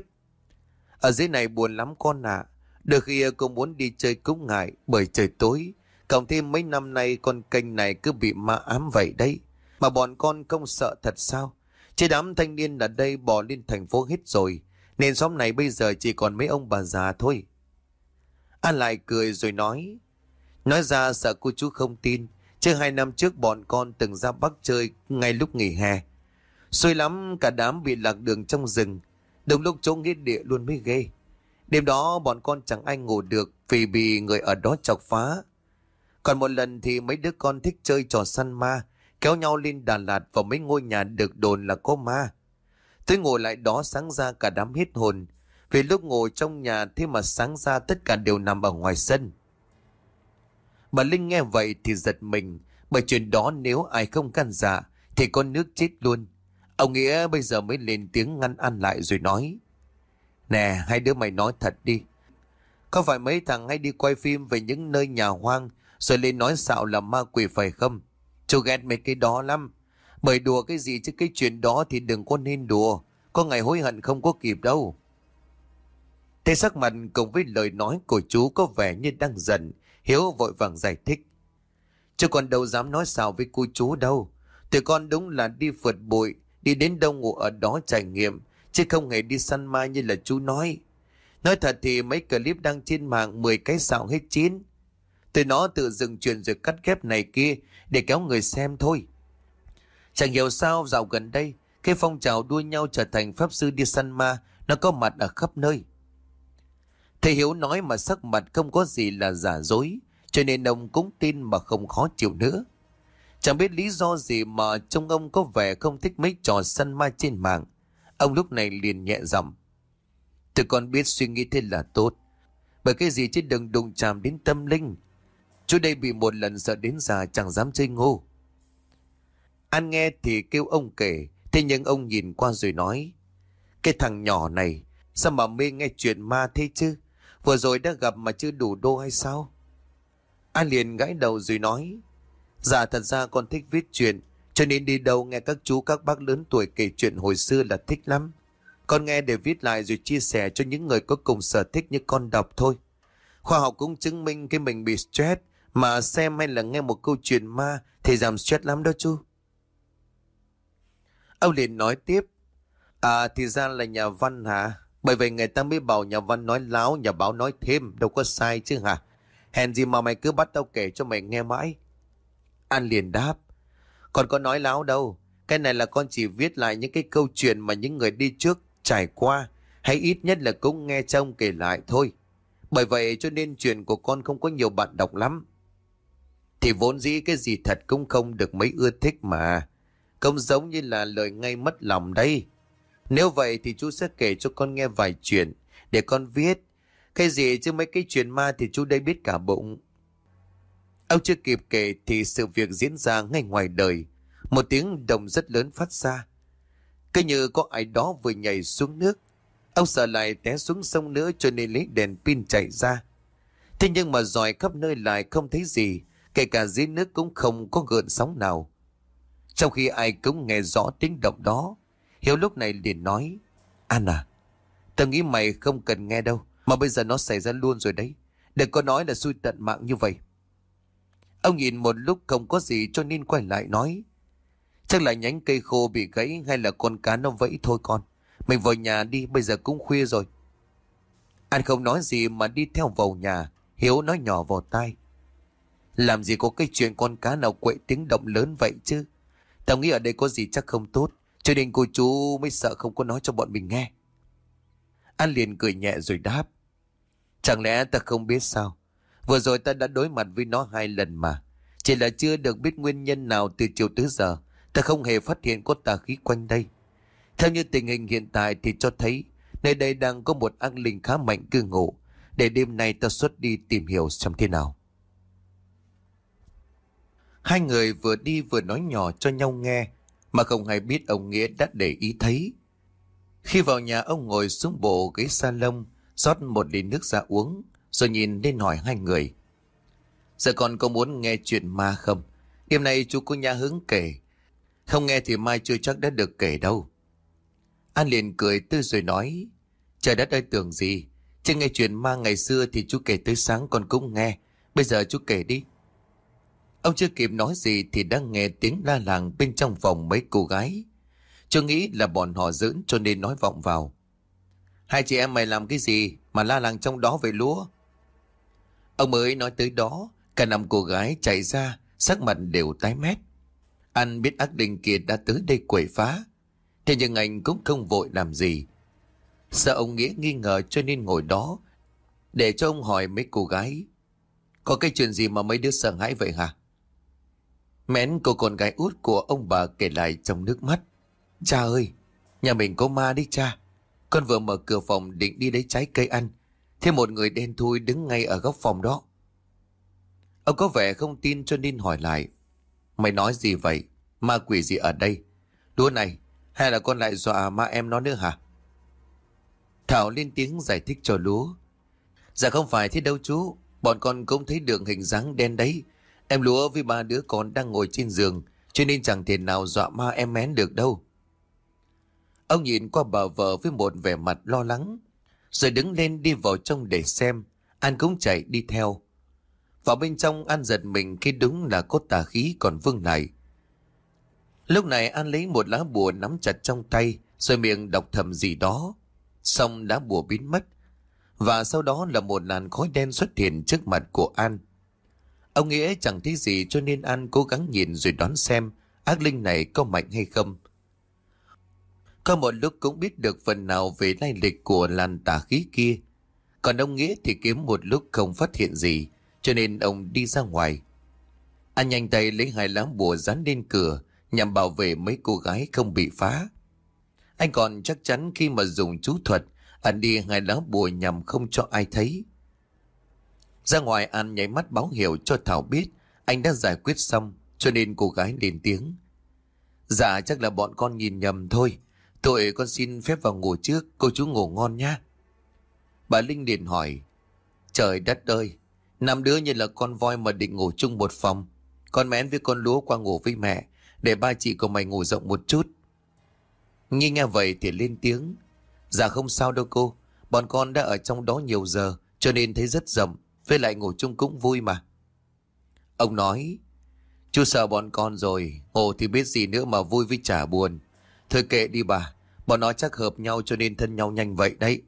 Ở dưới này buồn lắm con ạ. À. Được khi cô muốn đi chơi cũng ngại bởi trời tối. Cộng thêm mấy năm nay con kênh này cứ bị ma ám vậy đấy. Mà bọn con không sợ thật sao? Chứ đám thanh niên ở đây bỏ lên thành phố hết rồi. Nên xóm này bây giờ chỉ còn mấy ông bà già thôi. An lại cười rồi nói. Nói ra sợ cô chú không tin. Chứ hai năm trước bọn con từng ra Bắc chơi ngay lúc nghỉ hè. Xui lắm cả đám bị lạc đường trong rừng. Đồng lúc chỗ nghĩa địa luôn mới ghê. Đêm đó bọn con chẳng ai ngủ được vì bị người ở đó chọc phá. Còn một lần thì mấy đứa con thích chơi trò săn ma, kéo nhau lên Đà Lạt vào mấy ngôi nhà được đồn là có ma. Tôi ngồi lại đó sáng ra cả đám hết hồn, vì lúc ngồi trong nhà thế mà sáng ra tất cả đều nằm ở ngoài sân. Bà Linh nghe vậy thì giật mình, bởi chuyện đó nếu ai không can dạ thì con nước chết luôn. Ông Nghĩa bây giờ mới lên tiếng ngăn ăn lại rồi nói. Nè, hai đứa mày nói thật đi. Có phải mấy thằng hay đi quay phim về những nơi nhà hoang rồi lên nói xạo là ma quỷ phải không? Chú ghét mấy cái đó lắm. Bởi đùa cái gì chứ cái chuyện đó thì đừng có nên đùa. Có ngày hối hận không có kịp đâu. Thế sắc mặt cùng với lời nói của chú có vẻ như đang giận. Hiếu vội vàng giải thích. Chứ còn đâu dám nói sao với cô chú đâu. Tụi con đúng là đi phượt bụi, đi đến đâu ngủ ở đó trải nghiệm, chứ không hề đi săn ma như là chú nói. Nói thật thì mấy clip đăng trên mạng 10 cái xạo hết chín. Từ nó tự dừng chuyện rồi cắt ghép này kia để kéo người xem thôi. Chẳng hiểu sao dạo gần đây, cái phong trào đua nhau trở thành pháp sư đi săn ma, nó có mặt ở khắp nơi. Thầy Hiếu nói mà sắc mặt không có gì là giả dối, cho nên ông cũng tin mà không khó chịu nữa. Chẳng biết lý do gì mà trông ông có vẻ không thích mấy trò săn ma trên mạng. Ông lúc này liền nhẹ giọng. Tôi còn biết suy nghĩ thế là tốt. Bởi cái gì chứ đừng đụng chạm đến tâm linh. Chú đây bị một lần sợ đến già chẳng dám chơi ngô. An nghe thì kêu ông kể, thế nhưng ông nhìn qua rồi nói. Cái thằng nhỏ này, sao mà mê nghe chuyện ma thế chứ? Vừa rồi đã gặp mà chưa đủ đô hay sao? An liền gãi đầu rồi nói. Dạ thật ra con thích viết chuyện, cho nên đi đâu nghe các chú các bác lớn tuổi kể chuyện hồi xưa là thích lắm. Con nghe để viết lại rồi chia sẻ cho những người có cùng sở thích như con đọc thôi. Khoa học cũng chứng minh cái mình bị stress mà xem hay là nghe một câu chuyện ma thì giảm stress lắm đó chú. Ông liền nói tiếp. À thì ra là nhà văn hả? Bởi vậy người ta mới bảo nhà văn nói láo, nhà báo nói thêm, đâu có sai chứ hả? Hèn gì mà mày cứ bắt tao kể cho mày nghe mãi. An liền đáp. Còn có nói láo đâu. Cái này là con chỉ viết lại những cái câu chuyện mà những người đi trước trải qua. Hay ít nhất là cũng nghe trông kể lại thôi. Bởi vậy cho nên chuyện của con không có nhiều bạn đọc lắm. Thì vốn dĩ cái gì thật cũng không được mấy ưa thích mà. Không giống như là lời ngay mất lòng đây. Nếu vậy thì chú sẽ kể cho con nghe vài chuyện để con viết. Cái gì chứ mấy cái chuyện ma thì chú đây biết cả bụng. Ông chưa kịp kể thì sự việc diễn ra ngay ngoài đời. Một tiếng đồng rất lớn phát ra. Cứ như có ai đó vừa nhảy xuống nước. Ông sợ lại té xuống sông nữa cho nên lấy đèn pin chạy ra. Thế nhưng mà dòi khắp nơi lại không thấy gì. Kể cả dưới nước cũng không có gợn sóng nào. Trong khi ai cũng nghe rõ tiếng động đó. Hiếu lúc này liền nói. An à, tao nghĩ mày không cần nghe đâu. Mà bây giờ nó xảy ra luôn rồi đấy. Đừng có nói là xui tận mạng như vậy. Ông nhìn một lúc không có gì cho nên quay lại nói. Chắc là nhánh cây khô bị gãy hay là con cá nó vẫy thôi con. Mình vào nhà đi, bây giờ cũng khuya rồi. An không nói gì mà đi theo vào nhà. Hiếu nói nhỏ vào tai. Làm gì có cái chuyện con cá nào quậy tiếng động lớn vậy chứ? Tao nghĩ ở đây có gì chắc không tốt. Cho nên cô chú mới sợ không có nói cho bọn mình nghe. An liền cười nhẹ rồi đáp. Chẳng lẽ ta không biết sao? Vừa rồi ta đã đối mặt với nó hai lần mà. Chỉ là chưa được biết nguyên nhân nào từ chiều tới giờ. Ta không hề phát hiện có tà khí quanh đây. Theo như tình hình hiện tại thì cho thấy, nơi đây đang có một ác linh khá mạnh cư ngụ. Để đêm nay ta xuất đi tìm hiểu xem thế nào. Hai người vừa đi vừa nói nhỏ cho nhau nghe mà không hay biết ông Nghĩa đã để ý thấy. Khi vào nhà, ông ngồi xuống bộ ghế salon, rót một ly nước ra uống, rồi nhìn lên hỏi hai người. Giờ còn có muốn nghe chuyện ma không? Đêm nay chú có nhà hứng kể. Không nghe thì mai chưa chắc đã được kể đâu. An liền cười tươi rồi nói. Trời đất ơi, tưởng gì? Chứ nghe chuyện ma ngày xưa thì chú kể tới sáng còn cũng nghe. Bây giờ chú kể đi. Ông chưa kịp nói gì thì đã nghe tiếng la làng bên trong phòng mấy cô gái. Chưa nghĩ là bọn họ giỡn cho nên nói vọng vào. Hai chị em mày làm cái gì mà la làng trong đó về lúa? Ông mới nói tới đó, cả năm cô gái chạy ra, sắc mặt đều tái mét. Anh biết ác đình kia đã tới đây quậy phá. Thế nhưng anh cũng không vội làm gì. Sợ ông Nghĩa nghi ngờ cho nên ngồi đó, để cho ông hỏi mấy cô gái. Có cái chuyện gì mà mấy đứa sợ hãi vậy hả? Mén cô con gái út của ông bà kể lại trong nước mắt. Cha ơi, nhà mình có ma đi cha. Con vừa mở cửa phòng định đi lấy trái cây ăn. thế một người đen thui đứng ngay ở góc phòng đó. Ông có vẻ không tin cho nên hỏi lại. Mày nói gì vậy? Ma quỷ gì ở đây? Đứa này, hay là con lại dọa ma em nó nữa hả? Thảo lên tiếng giải thích cho lúa. Dạ không phải thế đâu chú. Bọn con cũng thấy được hình dáng đen đấy. Em lúa với ba đứa con đang ngồi trên giường, cho nên chẳng thể nào dọa ma em mén được đâu. Ông nhìn qua bà vợ với một vẻ mặt lo lắng, rồi đứng lên đi vào trong để xem. An cũng chạy đi theo. Vào bên trong An giật mình khi đúng là có tà khí còn vương này. Lúc này An lấy một lá bùa nắm chặt trong tay, rồi miệng đọc thầm gì đó. Xong lá bùa biến mất. Và sau đó là một làn khói đen xuất hiện trước mặt của An. Ông Nghĩa chẳng thấy gì cho nên An cố gắng nhìn rồi đoán xem ác linh này có mạnh hay không. Có một lúc cũng biết được phần nào về lai lịch của làn tà khí kia. Còn ông Nghĩa thì kiếm một lúc không phát hiện gì, cho nên ông đi ra ngoài. Anh nhanh tay lấy hai lá bùa dán lên cửa nhằm bảo vệ mấy cô gái không bị phá. Anh còn chắc chắn khi mà dùng chú thuật, anh đi hai lá bùa nhằm không cho ai thấy. Ra ngoài An nháy mắt báo hiệu cho Thảo biết anh đã giải quyết xong cho nên cô gái lên tiếng. Dạ chắc là bọn con nhìn nhầm thôi. Tội con xin phép vào ngủ trước, cô chú ngủ ngon nha. Bà Linh liền hỏi, trời đất ơi, năm đứa như là con voi mà định ngủ chung một phòng. Con mén với con lúa qua ngủ với mẹ, để ba chị của mày ngủ rộng một chút. Nghe nghe vậy thì lên tiếng, dạ không sao đâu cô, bọn con đã ở trong đó nhiều giờ, cho nên thấy rất rộng, với lại ngủ chung cũng vui mà. Ông nói, chú sợ bọn con rồi, ngủ thì biết gì nữa mà vui với chả buồn. Thôi kệ đi bà, bọn nó chắc hợp nhau cho nên thân nhau nhanh vậy đấy.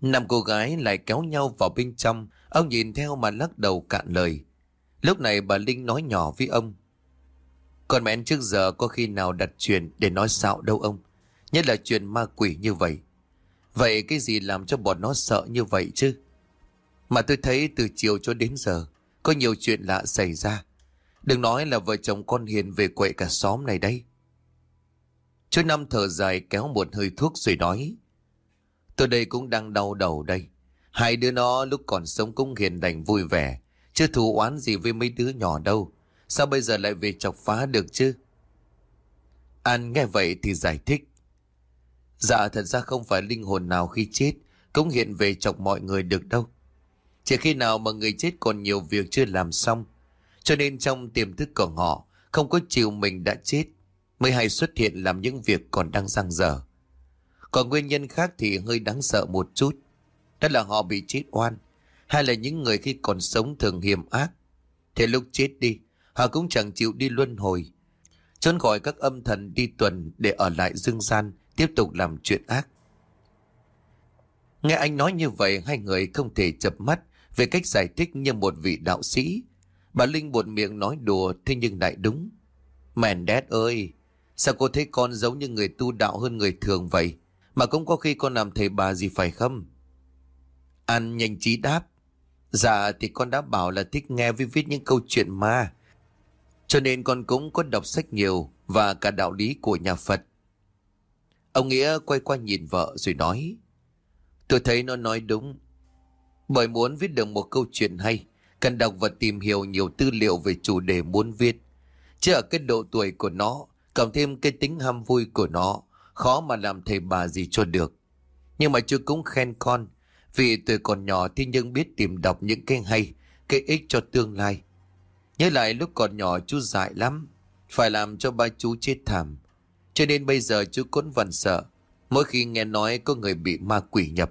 Năm cô gái lại kéo nhau vào bên trong, ông nhìn theo mà lắc đầu cạn lời. Lúc này bà Linh nói nhỏ với ông. Con mẹn trước giờ có khi nào đặt chuyện để nói xạo đâu ông. Nhất là chuyện ma quỷ như vậy. Vậy cái gì làm cho bọn nó sợ như vậy chứ? Mà tôi thấy từ chiều cho đến giờ, có nhiều chuyện lạ xảy ra. Đừng nói là vợ chồng con Hiền về quậy cả xóm này đây. Chú Năm thở dài kéo một hơi thuốc rồi nói. Tôi đây cũng đang đau đầu đây. Hai đứa nó lúc còn sống cũng hiền lành vui vẻ. Chưa thù oán gì với mấy đứa nhỏ đâu. Sao bây giờ lại về chọc phá được chứ? An nghe vậy thì giải thích. Dạ thật ra không phải linh hồn nào khi chết cũng hiện về chọc mọi người được đâu. Chỉ khi nào mà người chết còn nhiều việc chưa làm xong, cho nên trong tiềm thức của họ, không có chịu mình đã chết mới hay xuất hiện làm những việc còn đang dang dở. Còn nguyên nhân khác thì hơi đáng sợ một chút. Đó là họ bị chết oan, hay là những người khi còn sống thường hiểm ác. Thế lúc chết đi, họ cũng chẳng chịu đi luân hồi. Trốn khỏi các âm thần đi tuần để ở lại dương gian tiếp tục làm chuyện ác. Nghe anh nói như vậy hai người không thể chập mắt về cách giải thích như một vị đạo sĩ Bà Linh buồn miệng nói đùa thế nhưng lại đúng. Mèn đét ơi, sao cô thấy con giống như người tu đạo hơn người thường vậy? Mà cũng có khi con làm thầy bà gì phải không? An nhanh trí đáp. Dạ thì con đã bảo là thích nghe với viết những câu chuyện ma. Cho nên con cũng có đọc sách nhiều và cả đạo lý của nhà Phật. Ông Nghĩa quay qua nhìn vợ rồi nói. Tôi thấy nó nói đúng. Bởi muốn viết được một câu chuyện hay Cần đọc và tìm hiểu nhiều tư liệu về chủ đề muốn viết. Chứ ở cái độ tuổi của nó, cộng thêm cái tính ham vui của nó, khó mà làm thầy bà gì cho được. Nhưng mà chú cũng khen con, vì tuổi còn nhỏ thì nhưng biết tìm đọc những cái hay, cái ích cho tương lai. Nhớ lại lúc còn nhỏ chú dại lắm, phải làm cho ba chú chết thảm. Cho nên bây giờ chú cũng vẫn sợ, mỗi khi nghe nói có người bị ma quỷ nhập.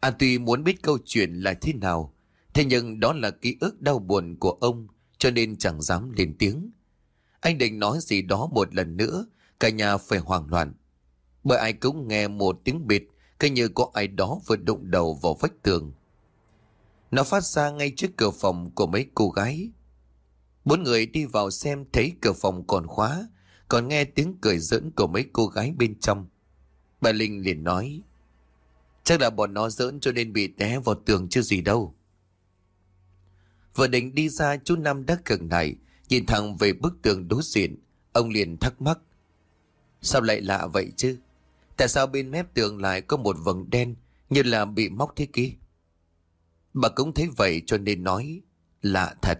An tuy muốn biết câu chuyện là thế nào, Thế nhưng đó là ký ức đau buồn của ông cho nên chẳng dám lên tiếng. Anh định nói gì đó một lần nữa, cả nhà phải hoảng loạn. Bởi ai cũng nghe một tiếng bịt, cứ như có ai đó vừa đụng đầu vào vách tường. Nó phát ra ngay trước cửa phòng của mấy cô gái. Bốn người đi vào xem thấy cửa phòng còn khóa, còn nghe tiếng cười giỡn của mấy cô gái bên trong. Bà Linh liền nói, chắc là bọn nó giỡn cho nên bị té vào tường chứ gì đâu. Vừa định đi ra chú Năm đã gần này nhìn thẳng về bức tường đối diện. Ông liền thắc mắc. Sao lại lạ vậy chứ? Tại sao bên mép tường lại có một vầng đen như là bị móc thế kia? Bà cũng thấy vậy cho nên nói. Lạ thật.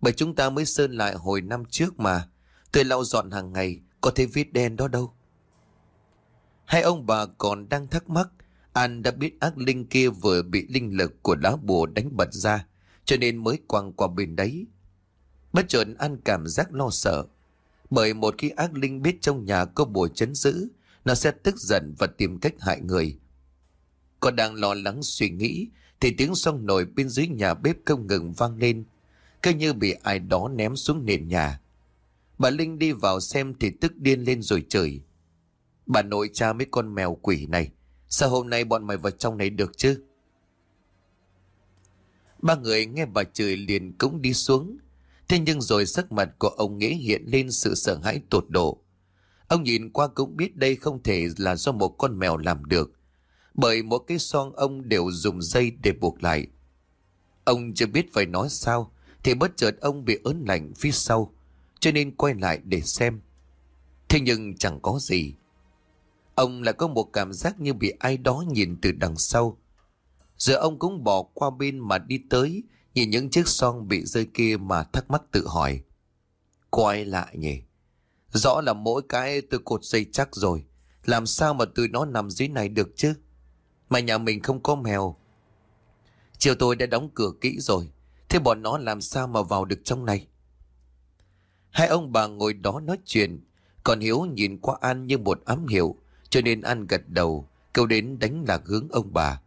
Bởi chúng ta mới sơn lại hồi năm trước mà. Tôi lau dọn hàng ngày, có thấy vết đen đó đâu. Hai ông bà còn đang thắc mắc. An đã biết ác linh kia vừa bị linh lực của lá bùa đánh bật ra cho nên mới quăng qua bên đấy. Bất chợt An cảm giác lo sợ. Bởi một khi ác linh biết trong nhà có bùa chấn giữ, nó sẽ tức giận và tìm cách hại người. Còn đang lo lắng suy nghĩ, thì tiếng song nồi bên dưới nhà bếp không ngừng vang lên, cứ như bị ai đó ném xuống nền nhà. Bà Linh đi vào xem thì tức điên lên rồi chửi. Bà nội cha mấy con mèo quỷ này, sao hôm nay bọn mày vào trong này được chứ? Ba người nghe bà chửi liền cũng đi xuống. Thế nhưng rồi sắc mặt của ông Nghĩa hiện lên sự sợ hãi tột độ. Ông nhìn qua cũng biết đây không thể là do một con mèo làm được. Bởi mỗi cái son ông đều dùng dây để buộc lại. Ông chưa biết phải nói sao, thì bất chợt ông bị ớn lạnh phía sau, cho nên quay lại để xem. Thế nhưng chẳng có gì. Ông lại có một cảm giác như bị ai đó nhìn từ đằng sau. Rồi ông cũng bỏ qua bên mà đi tới, nhìn những chiếc son bị rơi kia mà thắc mắc tự hỏi. Quay lại nhỉ? Rõ là mỗi cái tôi cột dây chắc rồi. Làm sao mà tụi nó nằm dưới này được chứ? Mà nhà mình không có mèo. Chiều tôi đã đóng cửa kỹ rồi. Thế bọn nó làm sao mà vào được trong này? Hai ông bà ngồi đó nói chuyện. Còn Hiếu nhìn qua An như một ám hiệu. Cho nên An gật đầu. Câu đến đánh lạc hướng ông bà.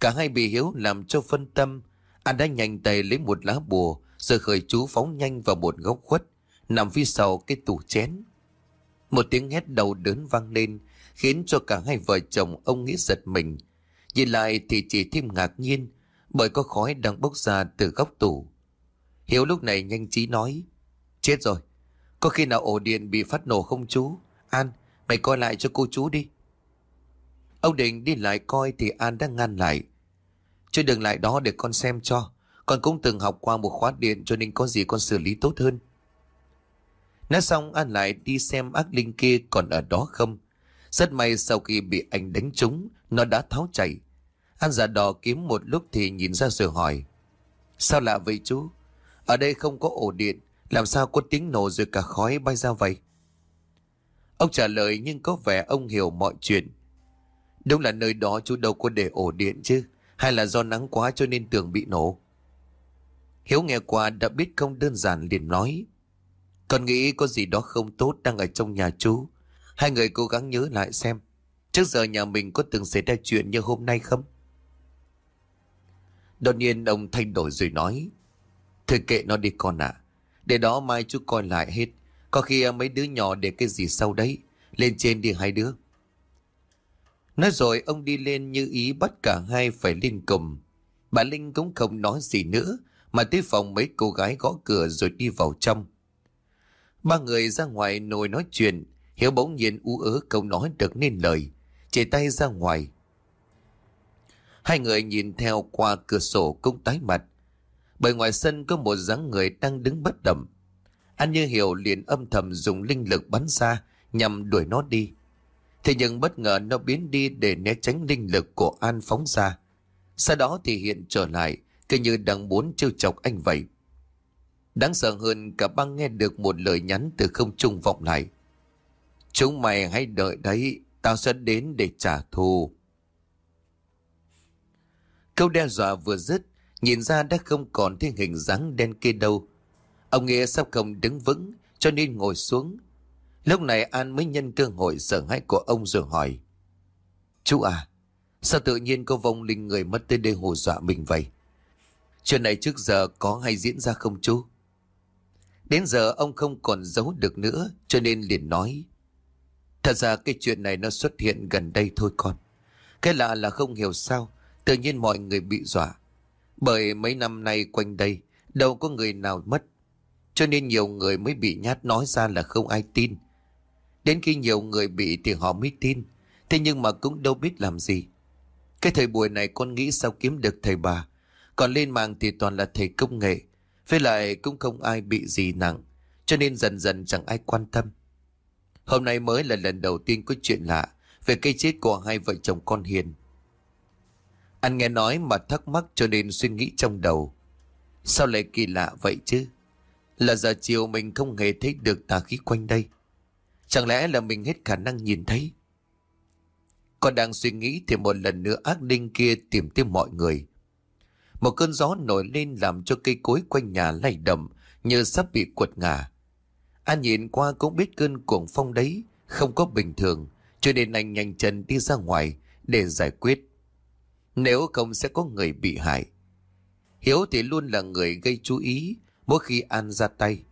Cả hai bị Hiếu làm cho phân tâm. An đã nhanh tay lấy một lá bùa. Rồi khởi chú phóng nhanh vào một góc khuất. Nằm phía sau cái tủ chén. Một tiếng hét đầu đớn vang lên. Khiến cho cả hai vợ chồng ông nghĩ giật mình. Nhìn lại thì chỉ thêm ngạc nhiên bởi có khói đang bốc ra từ góc tủ. Hiếu lúc này nhanh trí nói, chết rồi, có khi nào ổ điện bị phát nổ không chú? An, mày coi lại cho cô chú đi. Ông Định đi lại coi thì An đã ngăn lại. Chứ đừng lại đó để con xem cho. Con cũng từng học qua một khóa điện cho nên có gì con xử lý tốt hơn. Nói xong An lại đi xem ác linh kia còn ở đó không. Rất may sau khi bị anh đánh trúng, nó đã tháo chạy. An giả đò kiếm một lúc thì nhìn ra rồi hỏi. Sao lạ vậy chú? Ở đây không có ổ điện, làm sao có tiếng nổ rồi cả khói bay ra vậy? Ông trả lời nhưng có vẻ ông hiểu mọi chuyện. Đúng là nơi đó chú đâu có để ổ điện chứ, hay là do nắng quá cho nên tường bị nổ. Hiếu nghe qua đã biết không đơn giản liền nói. Con nghĩ có gì đó không tốt đang ở trong nhà chú. Hai người cố gắng nhớ lại xem. Trước giờ nhà mình có từng xảy ra chuyện như hôm nay không? Đột nhiên ông thay đổi rồi nói. Thôi kệ nó đi con ạ. Để đó mai chú coi lại hết. Có khi mấy đứa nhỏ để cái gì sau đấy. Lên trên đi hai đứa. Nói rồi ông đi lên như ý bắt cả hai phải lên cùng. Bà Linh cũng không nói gì nữa. Mà tới phòng mấy cô gái gõ cửa rồi đi vào trong. Ba người ra ngoài nồi nói chuyện. Hiếu bỗng nhiên u ớ câu nói được nên lời. Chỉ tay ra ngoài. Hai người nhìn theo qua cửa sổ cũng tái mặt. Bởi ngoài sân có một dáng người đang đứng bất động. an như hiểu liền âm thầm dùng linh lực bắn ra nhằm đuổi nó đi. Thế nhưng bất ngờ nó biến đi để né tránh linh lực của An phóng ra. Sau đó thì hiện trở lại, cứ như đang muốn trêu chọc anh vậy. Đáng sợ hơn cả băng nghe được một lời nhắn từ không trung vọng lại. Chúng mày hãy đợi đấy, tao sẽ đến để trả thù. Câu đe dọa vừa dứt, nhìn ra đã không còn thấy hình dáng đen kia đâu. Ông Nghĩa sắp không đứng vững, cho nên ngồi xuống. Lúc này An mới nhân cơ hội sợ hãi của ông rồi hỏi. Chú à, sao tự nhiên có vong linh người mất tới đây hồ dọa mình vậy? Chuyện này trước giờ có hay diễn ra không chú? Đến giờ ông không còn giấu được nữa, cho nên liền nói. Thật ra cái chuyện này nó xuất hiện gần đây thôi con. Cái lạ là không hiểu sao, Tự nhiên mọi người bị dọa. Bởi mấy năm nay quanh đây, đâu có người nào mất. Cho nên nhiều người mới bị nhát nói ra là không ai tin. Đến khi nhiều người bị thì họ mới tin. Thế nhưng mà cũng đâu biết làm gì. Cái thời buổi này con nghĩ sao kiếm được thầy bà. Còn lên mạng thì toàn là thầy công nghệ. Với lại cũng không ai bị gì nặng. Cho nên dần dần chẳng ai quan tâm. Hôm nay mới là lần đầu tiên có chuyện lạ về cây chết của hai vợ chồng con Hiền. Anh nghe nói mà thắc mắc cho nên suy nghĩ trong đầu. Sao lại kỳ lạ vậy chứ? Là giờ chiều mình không hề thấy được tà khí quanh đây. Chẳng lẽ là mình hết khả năng nhìn thấy? Còn đang suy nghĩ thì một lần nữa ác linh kia tìm tới mọi người. Một cơn gió nổi lên làm cho cây cối quanh nhà lay động như sắp bị quật ngã. Anh nhìn qua cũng biết cơn cuồng phong đấy không có bình thường, cho nên anh nhanh chân đi ra ngoài để giải quyết. Nếu không sẽ có người bị hại. Hiếu thì luôn là người gây chú ý mỗi khi An ra tay.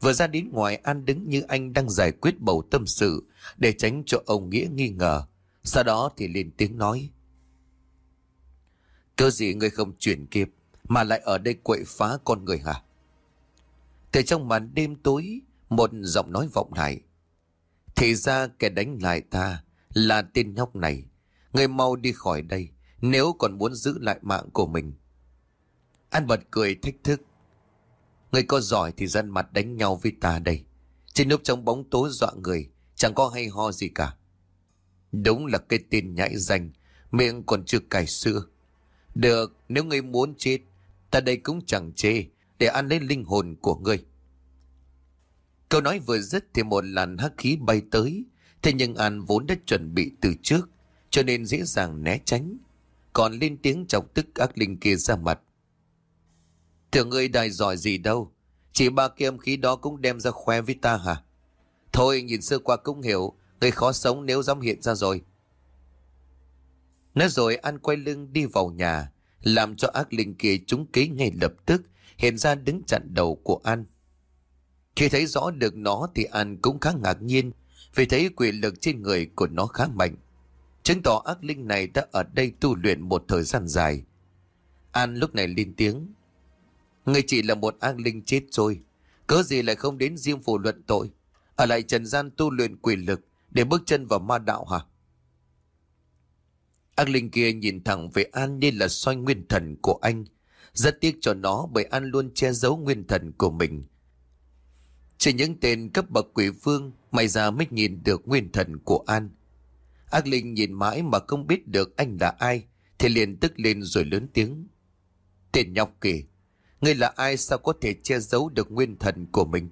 Vừa ra đến ngoài An đứng như anh đang giải quyết bầu tâm sự để tránh cho ông Nghĩa nghi ngờ. Sau đó thì lên tiếng nói. Cơ gì người không chuyển kịp mà lại ở đây quậy phá con người hả? Từ trong màn đêm tối, một giọng nói vọng lại. Thì ra kẻ đánh lại ta là tên nhóc này. Người mau đi khỏi đây. Nếu còn muốn giữ lại mạng của mình. An bật cười thách thức. Người có giỏi thì dân mặt đánh nhau với ta đây. Trên lúc trong bóng tối dọa người Chẳng có hay ho gì cả. Đúng là cái tên nhãi danh Miệng còn chưa cài xưa Được, nếu ngươi muốn chết, ta đây cũng chẳng chê, để ăn lấy linh hồn của ngươi. Câu nói vừa dứt thì một làn hắc khí bay tới, thế nhưng An vốn đã chuẩn bị từ trước, cho nên dễ dàng né tránh. Còn lên tiếng chọc tức ác linh kia ra mặt. thưa ngươi đài giỏi gì đâu, chỉ ba cái âm khí đó cũng đem ra khoe với ta hả? Thôi nhìn sơ qua cũng hiểu, ngươi khó sống nếu dám hiện ra rồi. Nói rồi An quay lưng đi vào nhà, làm cho ác linh kia trúng kế ngay lập tức, hiện ra đứng chặn đầu của An. Khi thấy rõ được nó thì An cũng khá ngạc nhiên, vì thấy quyền lực trên người của nó khá mạnh. Chứng tỏ ác linh này đã ở đây tu luyện một thời gian dài. An lúc này lên tiếng. Người chỉ là một ác linh chết rồi, cớ gì lại không đến riêng phủ luận tội, ở lại trần gian tu luyện quyền lực để bước chân vào ma đạo hả? Ác linh kia nhìn thẳng về An như là soi nguyên thần của anh. Rất tiếc cho nó bởi An luôn che giấu nguyên thần của mình. Chỉ những tên cấp bậc quỷ vương may ra mới nhìn được nguyên thần của An. Ác linh nhìn mãi mà không biết được anh là ai thì liền tức lên rồi lớn tiếng. Tên nhóc kìa, ngươi là ai sao có thể che giấu được nguyên thần của mình?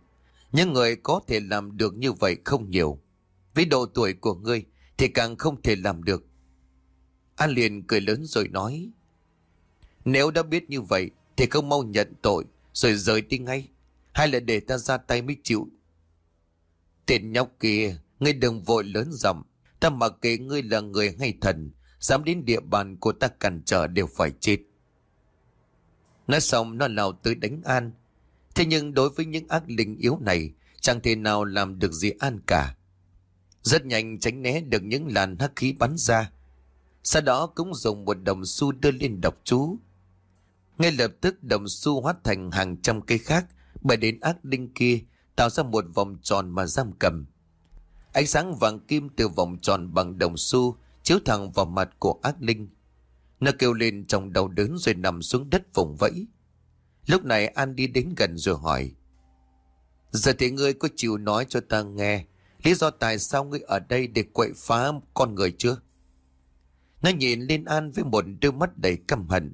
Những người có thể làm được như vậy không nhiều. Với độ tuổi của ngươi thì càng không thể làm được. An liền cười lớn rồi nói. Nếu đã biết như vậy thì không mau nhận tội rồi rời đi ngay. Hay là để ta ra tay mới chịu. Tên nhóc kia, ngươi đừng vội lớn giọng Ta mặc kệ ngươi là người hay thần, dám đến địa bàn của ta cản trở đều phải chết. Nói xong nó lao tới đánh An. Thế nhưng đối với những ác linh yếu này, chẳng thể nào làm được gì An cả. Rất nhanh tránh né được những làn hắc khí bắn ra. Sau đó cũng dùng một đồng xu đưa lên độc chú. Ngay lập tức đồng xu hóa thành hàng trăm cây khác bởi đến ác linh kia tạo ra một vòng tròn mà giam cầm. Ánh sáng vàng kim từ vòng tròn bằng đồng xu chiếu thẳng vào mặt của ác linh. Nó kêu lên trong đau đớn rồi nằm xuống đất vùng vẫy. Lúc này An đi đến gần rồi hỏi. Giờ thì ngươi có chịu nói cho ta nghe, lý do tại sao ngươi ở đây để quậy phá con người chưa? Nó nhìn lên An với một đôi mắt đầy căm hận.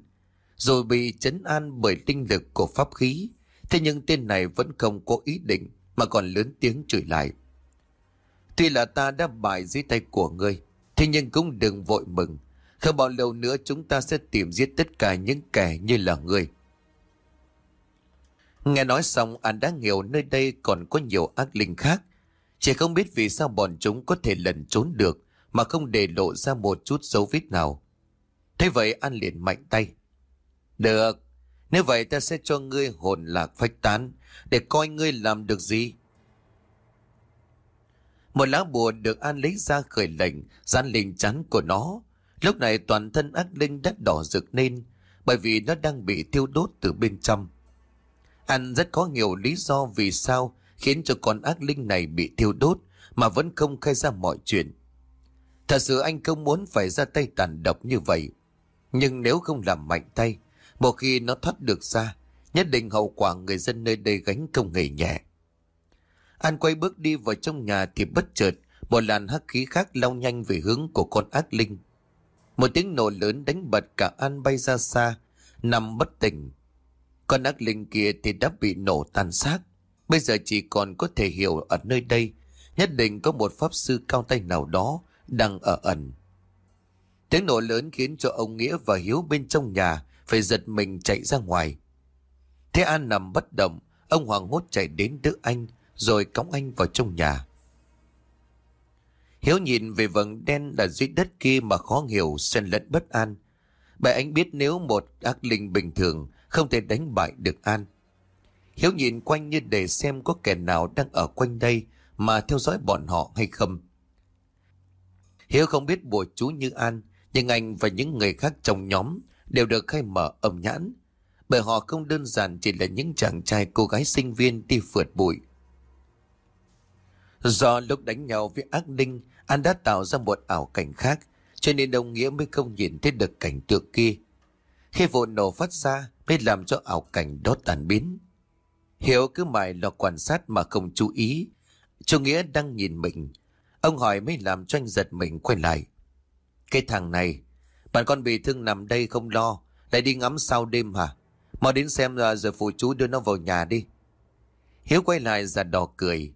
Rồi bị chấn an bởi tinh lực của pháp khí. Thế nhưng tên này vẫn không có ý định mà còn lớn tiếng chửi lại. Tuy là ta đã bại dưới tay của ngươi, thế nhưng cũng đừng vội mừng. Không bao lâu nữa chúng ta sẽ tìm giết tất cả những kẻ như là ngươi. Nghe nói xong anh đã hiểu nơi đây còn có nhiều ác linh khác. Chỉ không biết vì sao bọn chúng có thể lẩn trốn được mà không để lộ ra một chút dấu vết nào. Thế vậy anh liền mạnh tay. Được, nếu vậy ta sẽ cho ngươi hồn lạc phách tán để coi ngươi làm được gì. Một lá bùa được An lấy ra khởi lệnh, dán lên chắn của nó. Lúc này toàn thân ác linh đã đỏ rực lên, bởi vì nó đang bị thiêu đốt từ bên trong. An rất có nhiều lý do vì sao khiến cho con ác linh này bị thiêu đốt mà vẫn không khai ra mọi chuyện. Thật sự anh không muốn phải ra tay tàn độc như vậy. Nhưng nếu không làm mạnh tay, một khi nó thoát được ra, nhất định hậu quả người dân nơi đây gánh công nghề nhẹ. An quay bước đi vào trong nhà thì bất chợt một làn hắc khí khác lao nhanh về hướng của con ác linh. Một tiếng nổ lớn đánh bật cả An bay ra xa, nằm bất tỉnh. Con ác linh kia thì đã bị nổ tan xác. Bây giờ chỉ còn có thể hiểu ở nơi đây, nhất định có một pháp sư cao tay nào đó đang ở ẩn. Tiếng nổ lớn khiến cho ông Nghĩa và Hiếu bên trong nhà phải giật mình chạy ra ngoài. Thế An nằm bất động, ông Hoàng hốt chạy đến đỡ anh, rồi cõng anh vào trong nhà. Hiếu nhìn về vầng đen là dưới đất kia mà khó hiểu, xen lẫn bất an. Bởi anh biết nếu một ác linh bình thường không thể đánh bại được An. Hiếu nhìn quanh như để xem có kẻ nào đang ở quanh đây mà theo dõi bọn họ hay không. Hiếu không biết bùa chú như An, nhưng anh và những người khác trong nhóm đều được khai mở âm nhãn. Bởi họ không đơn giản chỉ là những chàng trai cô gái sinh viên đi phượt bụi. Do lúc đánh nhau với ác linh, An đã tạo ra một ảo cảnh khác, cho nên ông Nghĩa mới không nhìn thấy được cảnh tượng kia. Khi vụ nổ phát ra, mới làm cho ảo cảnh đó tàn biến. hiếu cứ mãi lo quan sát mà không chú ý. Chú Nghĩa đang nhìn mình. Ông hỏi mới làm cho anh giật mình quay lại. Cái thằng này, bạn con bị thương nằm đây không lo, Lại đi ngắm sao đêm hả? Mau đến xem là giờ phụ chú đưa nó vào nhà đi. Hiếu quay lại già đỏ cười.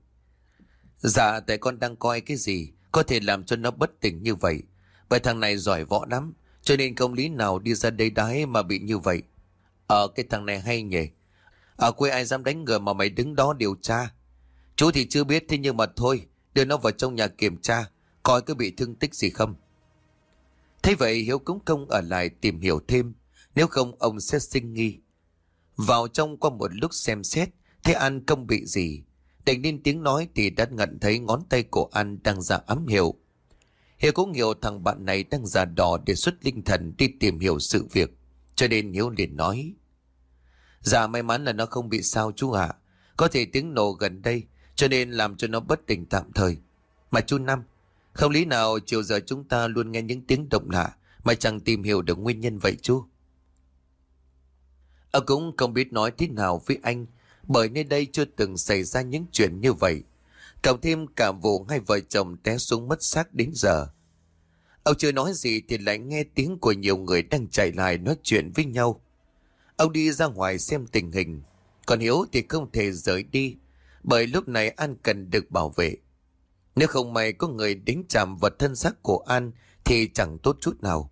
Dạ tại con đang coi cái gì? Có thể làm cho nó bất tỉnh như vậy. Vậy thằng này giỏi võ lắm, Cho nên công lý nào đi ra đây đái mà bị như vậy? Ờ cái thằng này hay nhỉ. Ở quê ai dám đánh người mà mày đứng đó điều tra? Chú thì chưa biết, thế nhưng mà thôi, Đưa nó vào trong nhà kiểm tra, Coi có bị thương tích gì không. Thế vậy Hiếu cũng công ở lại tìm hiểu thêm, Nếu không ông sẽ sinh nghi. Vào trong qua một lúc xem xét, Thế An công bị gì. Định lên tiếng nói thì đã ngận thấy ngón tay của An đang ra ám hiệu. Hiếu cũng hiểu thằng bạn này đang giả đỏ để xuất linh thần đi tìm hiểu sự việc. Cho nên Hiếu liền nói. Dạ may mắn là nó không bị sao chú ạ. Có thể tiếng nổ gần đây cho nên làm cho nó bất tỉnh tạm thời. Mà chú Năm, không lý nào chiều giờ chúng ta luôn nghe những tiếng động lạ mà chẳng tìm hiểu được nguyên nhân vậy chú. Ông cũng không biết nói thế nào với anh bởi nơi đây chưa từng xảy ra những chuyện như vậy. Cộng thêm cả vụ hai vợ chồng té xuống mất xác đến giờ. Ông chưa nói gì thì lại nghe tiếng của nhiều người đang chạy lại nói chuyện với nhau. Ông đi ra ngoài xem tình hình. Còn Hiếu thì không thể rời đi bởi lúc này An cần được bảo vệ. Nếu không may có người đến chạm vào thân xác của An thì chẳng tốt chút nào.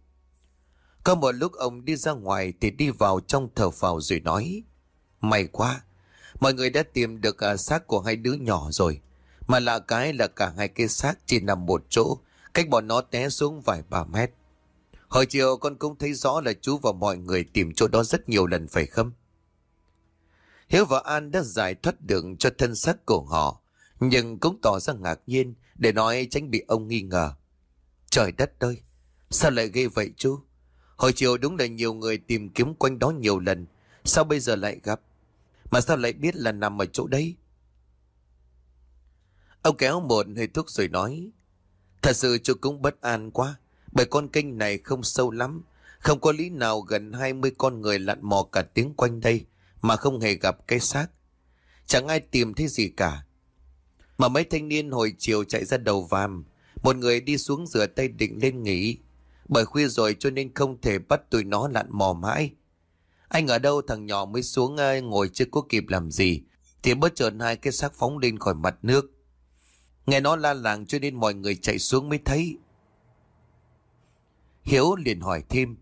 Có một lúc ông đi ra ngoài thì đi vào trong thờ phào rồi nói May quá, Mọi người đã tìm được à, xác của hai đứa nhỏ rồi. Mà lạ cái là cả hai cái xác chỉ nằm một chỗ, cách bọn nó té xuống vài ba mét. Hồi chiều con cũng thấy rõ là chú và mọi người tìm chỗ đó rất nhiều lần phải không? Hiếu và An đã giải thoát được cho thân xác của họ, nhưng cũng tỏ ra ngạc nhiên để nói tránh bị ông nghi ngờ. Trời đất ơi, sao lại ghê vậy chú? Hồi chiều đúng là nhiều người tìm kiếm quanh đó nhiều lần, sao bây giờ lại gặp? Mà sao lại biết là nằm ở chỗ đấy? Ông kéo một hơi thuốc rồi nói. Thật sự chú cũng bất an quá. Bởi con kênh này không sâu lắm. Không có lý nào gần 20 con người lặn mò cả tiếng quanh đây mà không hề gặp cái xác. Chẳng ai tìm thấy gì cả. Mà mấy thanh niên hồi chiều chạy ra đầu vàm. Một người đi xuống rửa tay định lên nghỉ. Bởi khuya rồi cho nên không thể bắt tụi nó lặn mò mãi. Anh ở đâu thằng nhỏ mới xuống ngồi chưa có kịp làm gì. Thì bất chợt hai cái xác phóng lên khỏi mặt nước. Nghe nó la làng cho nên mọi người chạy xuống mới thấy. Hiếu liền hỏi thêm.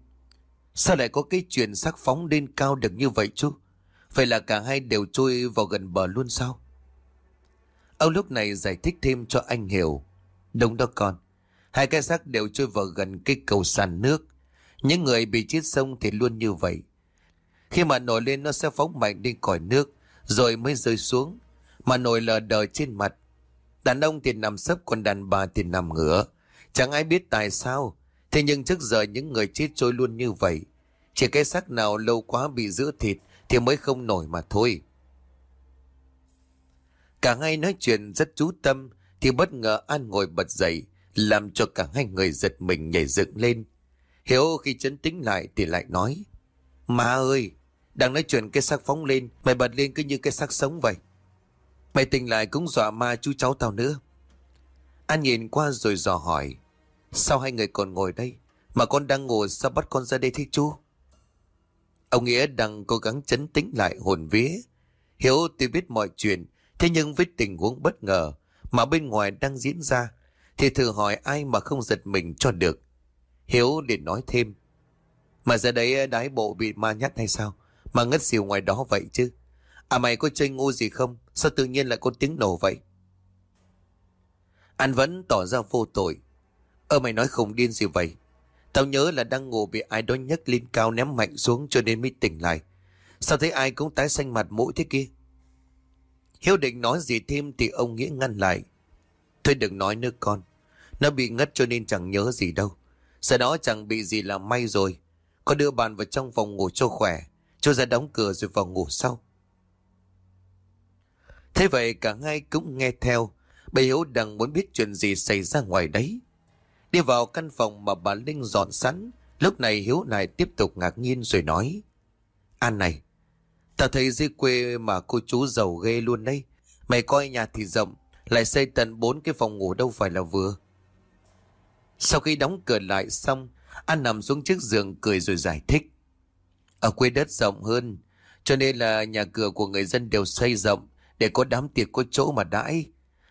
Sao lại có cái chuyện xác phóng lên cao được như vậy chú? Phải là cả hai đều trôi vào gần bờ luôn sao? Ông lúc này giải thích thêm cho anh hiểu. Đúng đó con. Hai cái xác đều trôi vào gần cái cầu sàn nước. Những người bị chết sông thì luôn như vậy. Khi mà nổi lên nó sẽ phóng mạnh đi còi nước, rồi mới rơi xuống. Mà nổi lờ đờ trên mặt. Đàn ông thì nằm sấp, còn đàn bà thì nằm ngửa. Chẳng ai biết tại sao. Thế nhưng trước giờ những người chết trôi luôn như vậy. Chỉ cái xác nào lâu quá bị giữ thịt thì mới không nổi mà thôi. Cả hai nói chuyện rất chú tâm thì bất ngờ An ngồi bật dậy làm cho cả hai người giật mình nhảy dựng lên. Hiếu khi chấn tĩnh lại thì lại nói Má ơi, đang nói chuyện cái xác phóng lên, Mày bật lên cứ như cái xác sống vậy. Mày tỉnh lại cũng dọa ma chú cháu tao nữa. An nhìn qua rồi dò hỏi, Sao hai người còn ngồi đây? Mà con đang ngồi sao bắt con ra đây thế chú? Ông Nghĩa đang cố gắng chấn tĩnh lại hồn vía. Hiếu tuy biết mọi chuyện, Thế nhưng với tình huống bất ngờ Mà bên ngoài đang diễn ra, Thì thử hỏi ai mà không giật mình cho được. Hiếu liền nói thêm, Mà giờ đấy đái bộ bị ma nhát hay sao? Mà ngất xỉu ngoài đó vậy chứ? À mày có chơi ngu gì không? Sao tự nhiên lại có tiếng nổ vậy? Anh vẫn tỏ ra vô tội. Ơ, mày nói không điên gì vậy? Tao nhớ là đang ngủ bị ai đó nhấc lên cao ném mạnh xuống cho nên mới tỉnh lại. Sao thấy ai cũng tái xanh mặt mũi thế kia? Hiếu định nói gì thêm thì ông Nghĩa ngăn lại. Thôi đừng nói nữa con. Nó bị ngất cho nên chẳng nhớ gì đâu. Sau đó chẳng bị gì là may rồi. Có đưa bàn vào trong phòng ngủ cho khỏe cho ra đóng cửa rồi vào ngủ sau. Thế vậy cả hai cũng nghe theo. Bà Hiếu đang muốn biết chuyện gì xảy ra ngoài đấy. Đi vào căn phòng mà bà Linh dọn sẵn. Lúc này Hiếu này tiếp tục ngạc nhiên rồi nói. An này, ta thấy dưới quê mà cô chú giàu ghê luôn đấy. Mày coi nhà thì rộng, lại xây tận bốn cái phòng ngủ đâu phải là vừa. Sau khi đóng cửa lại xong, An nằm xuống chiếc giường cười rồi giải thích. Ở quê đất rộng hơn, cho nên là nhà cửa của người dân đều xây rộng để có đám tiệc có chỗ mà đãi.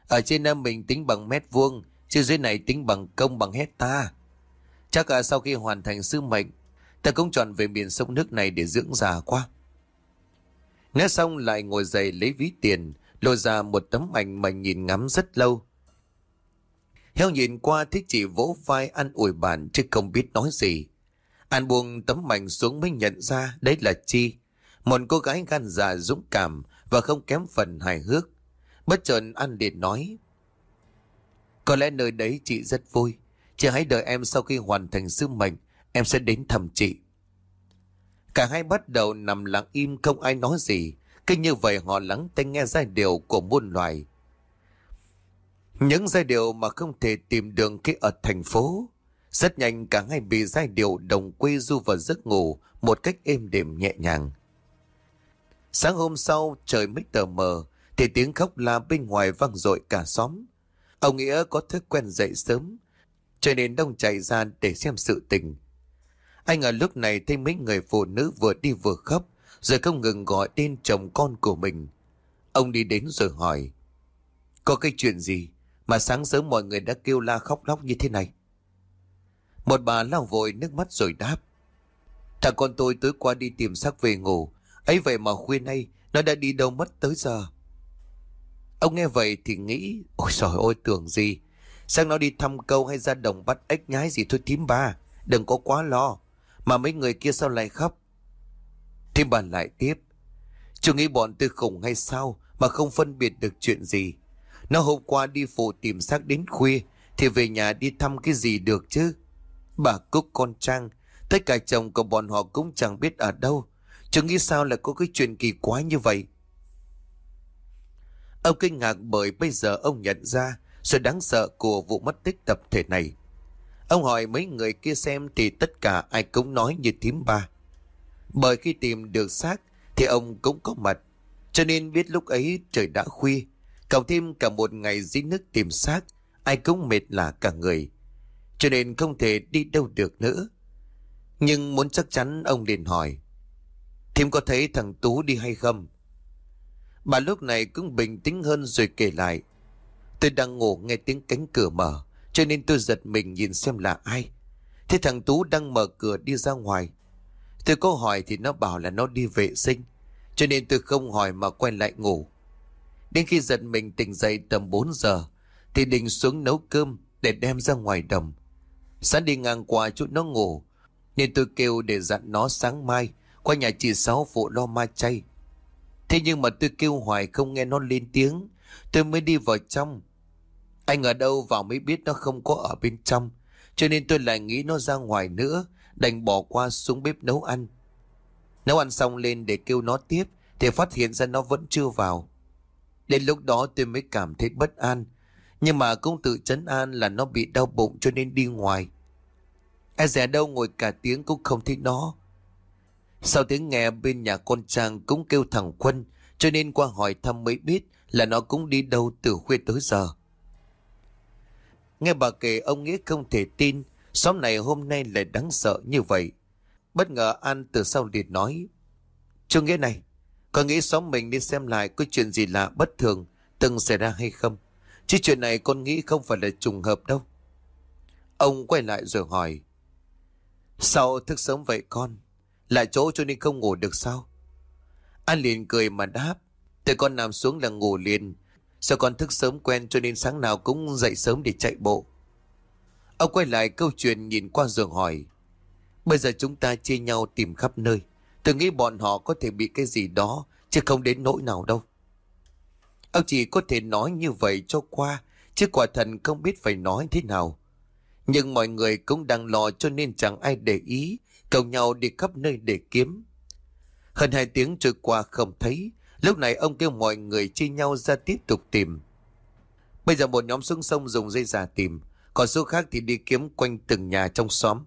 Ở trên Nam mình tính bằng mét vuông, chứ dưới này tính bằng công bằng hecta. Chắc là sau khi hoàn thành sứ mệnh, ta cũng chọn về miền sông nước này để dưỡng già qua. Nói xong lại ngồi dậy lấy ví tiền, lôi ra một tấm ảnh mà nhìn ngắm rất lâu. Heo nhìn qua thích chị vỗ vai ăn ủi bàn chứ không biết nói gì. An buông tấm mảnh xuống mới nhận ra đấy là Chi. Một cô gái gan dạ dũng cảm và không kém phần hài hước. Bất chợt An liền nói. Có lẽ nơi đấy chị rất vui. Chị hãy đợi em sau khi hoàn thành sứ mệnh, em sẽ đến thăm chị. Cả hai bắt đầu nằm lặng im không ai nói gì. Cứ như vậy họ lắng tai nghe giai điệu của muôn loài. Những giai điệu mà không thể tìm đường khi ở thành phố. Rất nhanh cả hai bị giai điệu đồng quê du vào giấc ngủ một cách êm đềm nhẹ nhàng. Sáng hôm sau, trời mới tờ mờ, thì tiếng khóc la bên ngoài vang dội cả xóm. Ông Nghĩa có thói quen dậy sớm, cho nên đông chạy ra để xem sự tình. Anh ở lúc này thấy mấy người phụ nữ vừa đi vừa khóc, rồi không ngừng gọi tên chồng con của mình. Ông đi đến rồi hỏi, Có cái chuyện gì mà sáng sớm mọi người đã kêu la khóc lóc như thế này? Một bà lau vội nước mắt rồi đáp. Thằng con tôi tối qua đi tìm xác về ngủ. Ấy vậy mà khuya nay, Nó đã đi đâu mất tới giờ. Ông nghe vậy thì nghĩ, Ôi trời ơi, tưởng gì? Sang nó đi thăm câu hay ra đồng bắt ếch nhái gì thôi thím ba Đừng có quá lo. Mà mấy người kia sao lại khóc? Thím bà lại tiếp, Chú nghĩ bọn tôi khủng hay sao Mà không phân biệt được chuyện gì? Nó hôm qua đi phụ tìm xác đến khuya Thì về nhà đi thăm cái gì được chứ? Bà Cúc con Trang. Tất cả chồng của bọn họ cũng chẳng biết ở đâu. Chẳng nghĩ sao lại có cái chuyện kỳ quái như vậy. Ông kinh ngạc bởi bây giờ ông nhận ra Sự đáng sợ của vụ mất tích tập thể này. Ông hỏi mấy người kia xem Thì tất cả ai cũng nói như thím ba. Bởi khi tìm được xác Thì ông cũng có mặt. Cho nên biết lúc ấy trời đã khuya. Cộng thêm cả một ngày dưới nước tìm xác, Ai cũng mệt lạ cả người cho nên không thể đi đâu được nữa. Nhưng muốn chắc chắn ông liền hỏi. Thím có thấy thằng Tú đi hay không? Bà lúc này cũng bình tĩnh hơn rồi kể lại. Tôi đang ngủ nghe tiếng cánh cửa mở, cho nên tôi giật mình nhìn xem là ai. Thế thằng Tú đang mở cửa đi ra ngoài. Tôi có hỏi thì nó bảo là nó đi vệ sinh, cho nên tôi không hỏi mà quay lại ngủ. Đến khi giật mình tỉnh dậy tầm 4 giờ, thì định xuống nấu cơm để đem ra ngoài đồng. Sáng đi ngang qua chỗ nó ngủ. Nên tôi kêu để dặn nó sáng mai, Qua nhà chị Sáu phụ lo ma chay. Thế nhưng mà tôi kêu hoài không nghe nó lên tiếng. Tôi mới đi vào trong. Anh ở đâu vào mới biết nó không có ở bên trong. Cho nên tôi lại nghĩ nó ra ngoài nữa, Đành bỏ qua xuống bếp nấu ăn. Nấu ăn xong lên để kêu nó tiếp, Thì phát hiện ra nó vẫn chưa vào. Đến lúc đó tôi mới cảm thấy bất an nhưng mà cũng tự chấn an là nó bị đau bụng cho nên đi ngoài. E Ai rẻ đâu ngồi cả tiếng cũng không thấy nó. Sau tiếng nghe bên nhà con Trang cũng kêu thằng Quân cho nên qua hỏi thăm mới biết là nó cũng đi đâu từ khuya tới giờ. Nghe bà kể ông Nghĩa không thể tin xóm này hôm nay lại đáng sợ như vậy. Bất ngờ An từ sau liền nói Chú Nghĩa này, có nghĩ xóm mình đi xem lại có chuyện gì lạ bất thường từng xảy ra hay không? Chứ chuyện này con nghĩ không phải là trùng hợp đâu. Ông quay lại rồi hỏi. Sao thức sớm vậy con? Lại chỗ cho nên không ngủ được sao? An liền cười mà đáp. Từ con nằm xuống là ngủ liền. Sao con thức sớm quen cho nên sáng nào cũng dậy sớm để chạy bộ? Ông quay lại câu chuyện nhìn qua giường hỏi. Bây giờ chúng ta chia nhau tìm khắp nơi. Tôi nghĩ bọn họ có thể bị cái gì đó, chứ không đến nỗi nào đâu. Ông chỉ có thể nói như vậy cho qua, chứ quả thần không biết phải nói thế nào. Nhưng mọi người cũng đang lo cho nên chẳng ai để ý, cầu nhau đi khắp nơi để kiếm. Hơn hai tiếng trôi qua không thấy, lúc này ông kêu mọi người chia nhau ra tiếp tục tìm. Bây giờ một nhóm xuống sông dùng dây giả tìm, còn số khác thì đi kiếm quanh từng nhà trong xóm.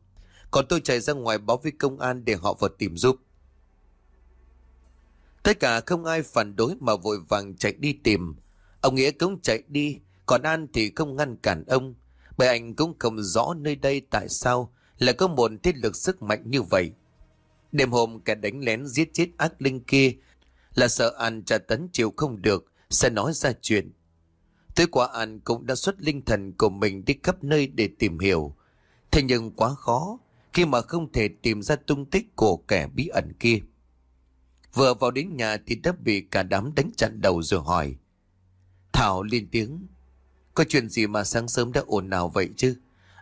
Còn tôi chạy ra ngoài báo với công an để họ vào tìm giúp. Tất cả không ai phản đối mà vội vàng chạy đi tìm. Ông Nghĩa cũng chạy đi, còn An thì không ngăn cản ông. Bởi anh cũng không rõ nơi đây tại sao lại có một thiết lực sức mạnh như vậy. Đêm hôm kẻ đánh lén giết chết ác linh kia là sợ An trả tấn chịu không được, sẽ nói ra chuyện. Tối qua An cũng đã xuất linh thần của mình đi khắp nơi để tìm hiểu. Thế nhưng quá khó khi mà không thể tìm ra tung tích của kẻ bí ẩn kia. Vừa vào đến nhà thì đã bị cả đám đánh chặn đầu rồi hỏi. Thảo lên tiếng. Có chuyện gì mà sáng sớm đã ồn nào vậy chứ?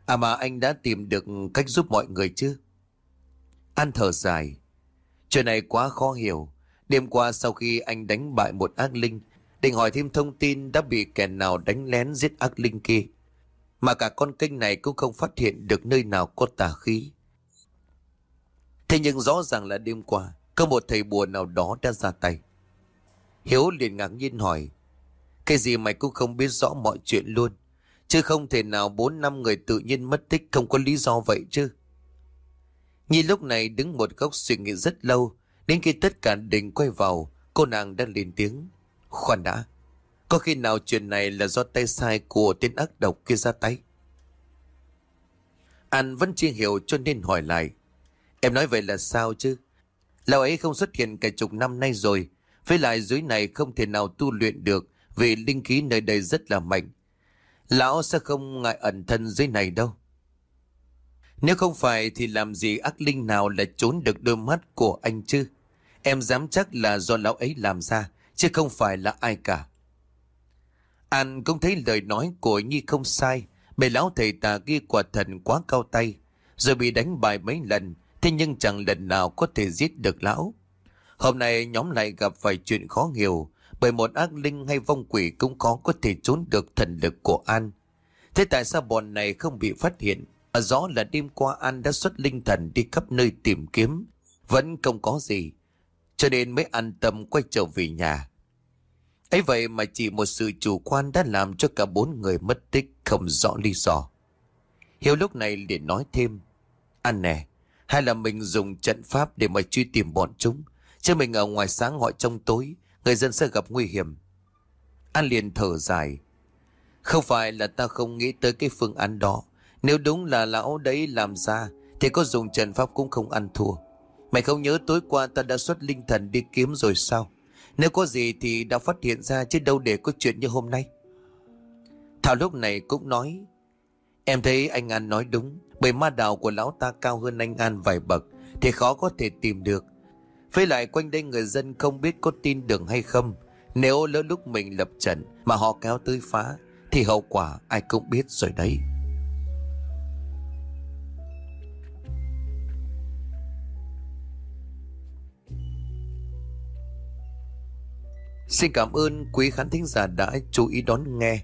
À mà anh đã tìm được cách giúp mọi người chứ? An thở dài. Chuyện này quá khó hiểu. Đêm qua sau khi anh đánh bại một ác linh, định hỏi thêm thông tin đã bị kẻ nào đánh lén giết ác linh kia. Mà cả con kênh này cũng không phát hiện được nơi nào có tà khí. Thế nhưng rõ ràng là đêm qua, có một thầy bùa nào đó đã ra tay. Hiếu liền ngạc nhiên hỏi, cái gì mày cũng không biết rõ mọi chuyện luôn. Chứ không thể nào bốn năm người tự nhiên mất tích không có lý do vậy chứ. Nhi lúc này đứng một góc suy nghĩ rất lâu, đến khi tất cả đình quay vào, cô nàng đã lên tiếng. Khoan đã, có khi nào chuyện này là do tay sai của tên ác độc kia ra tay? Anh vẫn chưa hiểu cho nên hỏi lại. Em nói vậy là sao chứ? Lão ấy không xuất hiện cả chục năm nay rồi, với lại dưới này không thể nào tu luyện được vì linh khí nơi đây rất là mạnh. Lão sẽ không ngại ẩn thân dưới này đâu. Nếu không phải thì làm gì ác linh nào lại trốn được đôi mắt của anh chứ? Em dám chắc là do lão ấy làm ra, chứ không phải là ai cả. An cũng thấy lời nói của Nhi không sai, bề lão thầy tà kia quả thần quá cao tay, rồi bị đánh bại mấy lần, thế nhưng chẳng lần nào có thể giết được lão. Hôm nay nhóm lại gặp phải chuyện khó hiểu, bởi một ác linh hay vong quỷ cũng khó có thể trốn được thần lực của An. Thế tại sao bọn này không bị phát hiện? À, rõ là đêm qua An đã xuất linh thần đi khắp nơi tìm kiếm, vẫn không có gì, cho nên mới an tâm quay trở về nhà. ấy vậy mà chỉ một sự chủ quan đã làm cho cả bốn người mất tích không rõ lý do. Hiếu lúc này liền nói thêm, An nè, hay là mình dùng trận pháp để mà truy tìm bọn chúng, chứ mình ở ngoài sáng gọi trong tối, người dân sẽ gặp nguy hiểm. An liền thở dài. Không phải là ta không nghĩ tới cái phương án đó. Nếu đúng là lão đấy làm ra, thì có dùng trận pháp cũng không ăn thua. Mày không nhớ tối qua ta đã xuất linh thần đi kiếm rồi sao? Nếu có gì thì đã phát hiện ra chứ đâu để có chuyện như hôm nay. Thảo lúc này cũng nói, em thấy anh An nói đúng, bởi ma đạo của lão ta cao hơn anh An vài bậc, thì khó có thể tìm được. Với lại quanh đây người dân không biết có tin đường hay không. Nếu lỡ lúc mình lập trận mà họ kéo tới phá, thì hậu quả ai cũng biết rồi đấy. Xin cảm ơn quý khán thính giả đã chú ý đón nghe.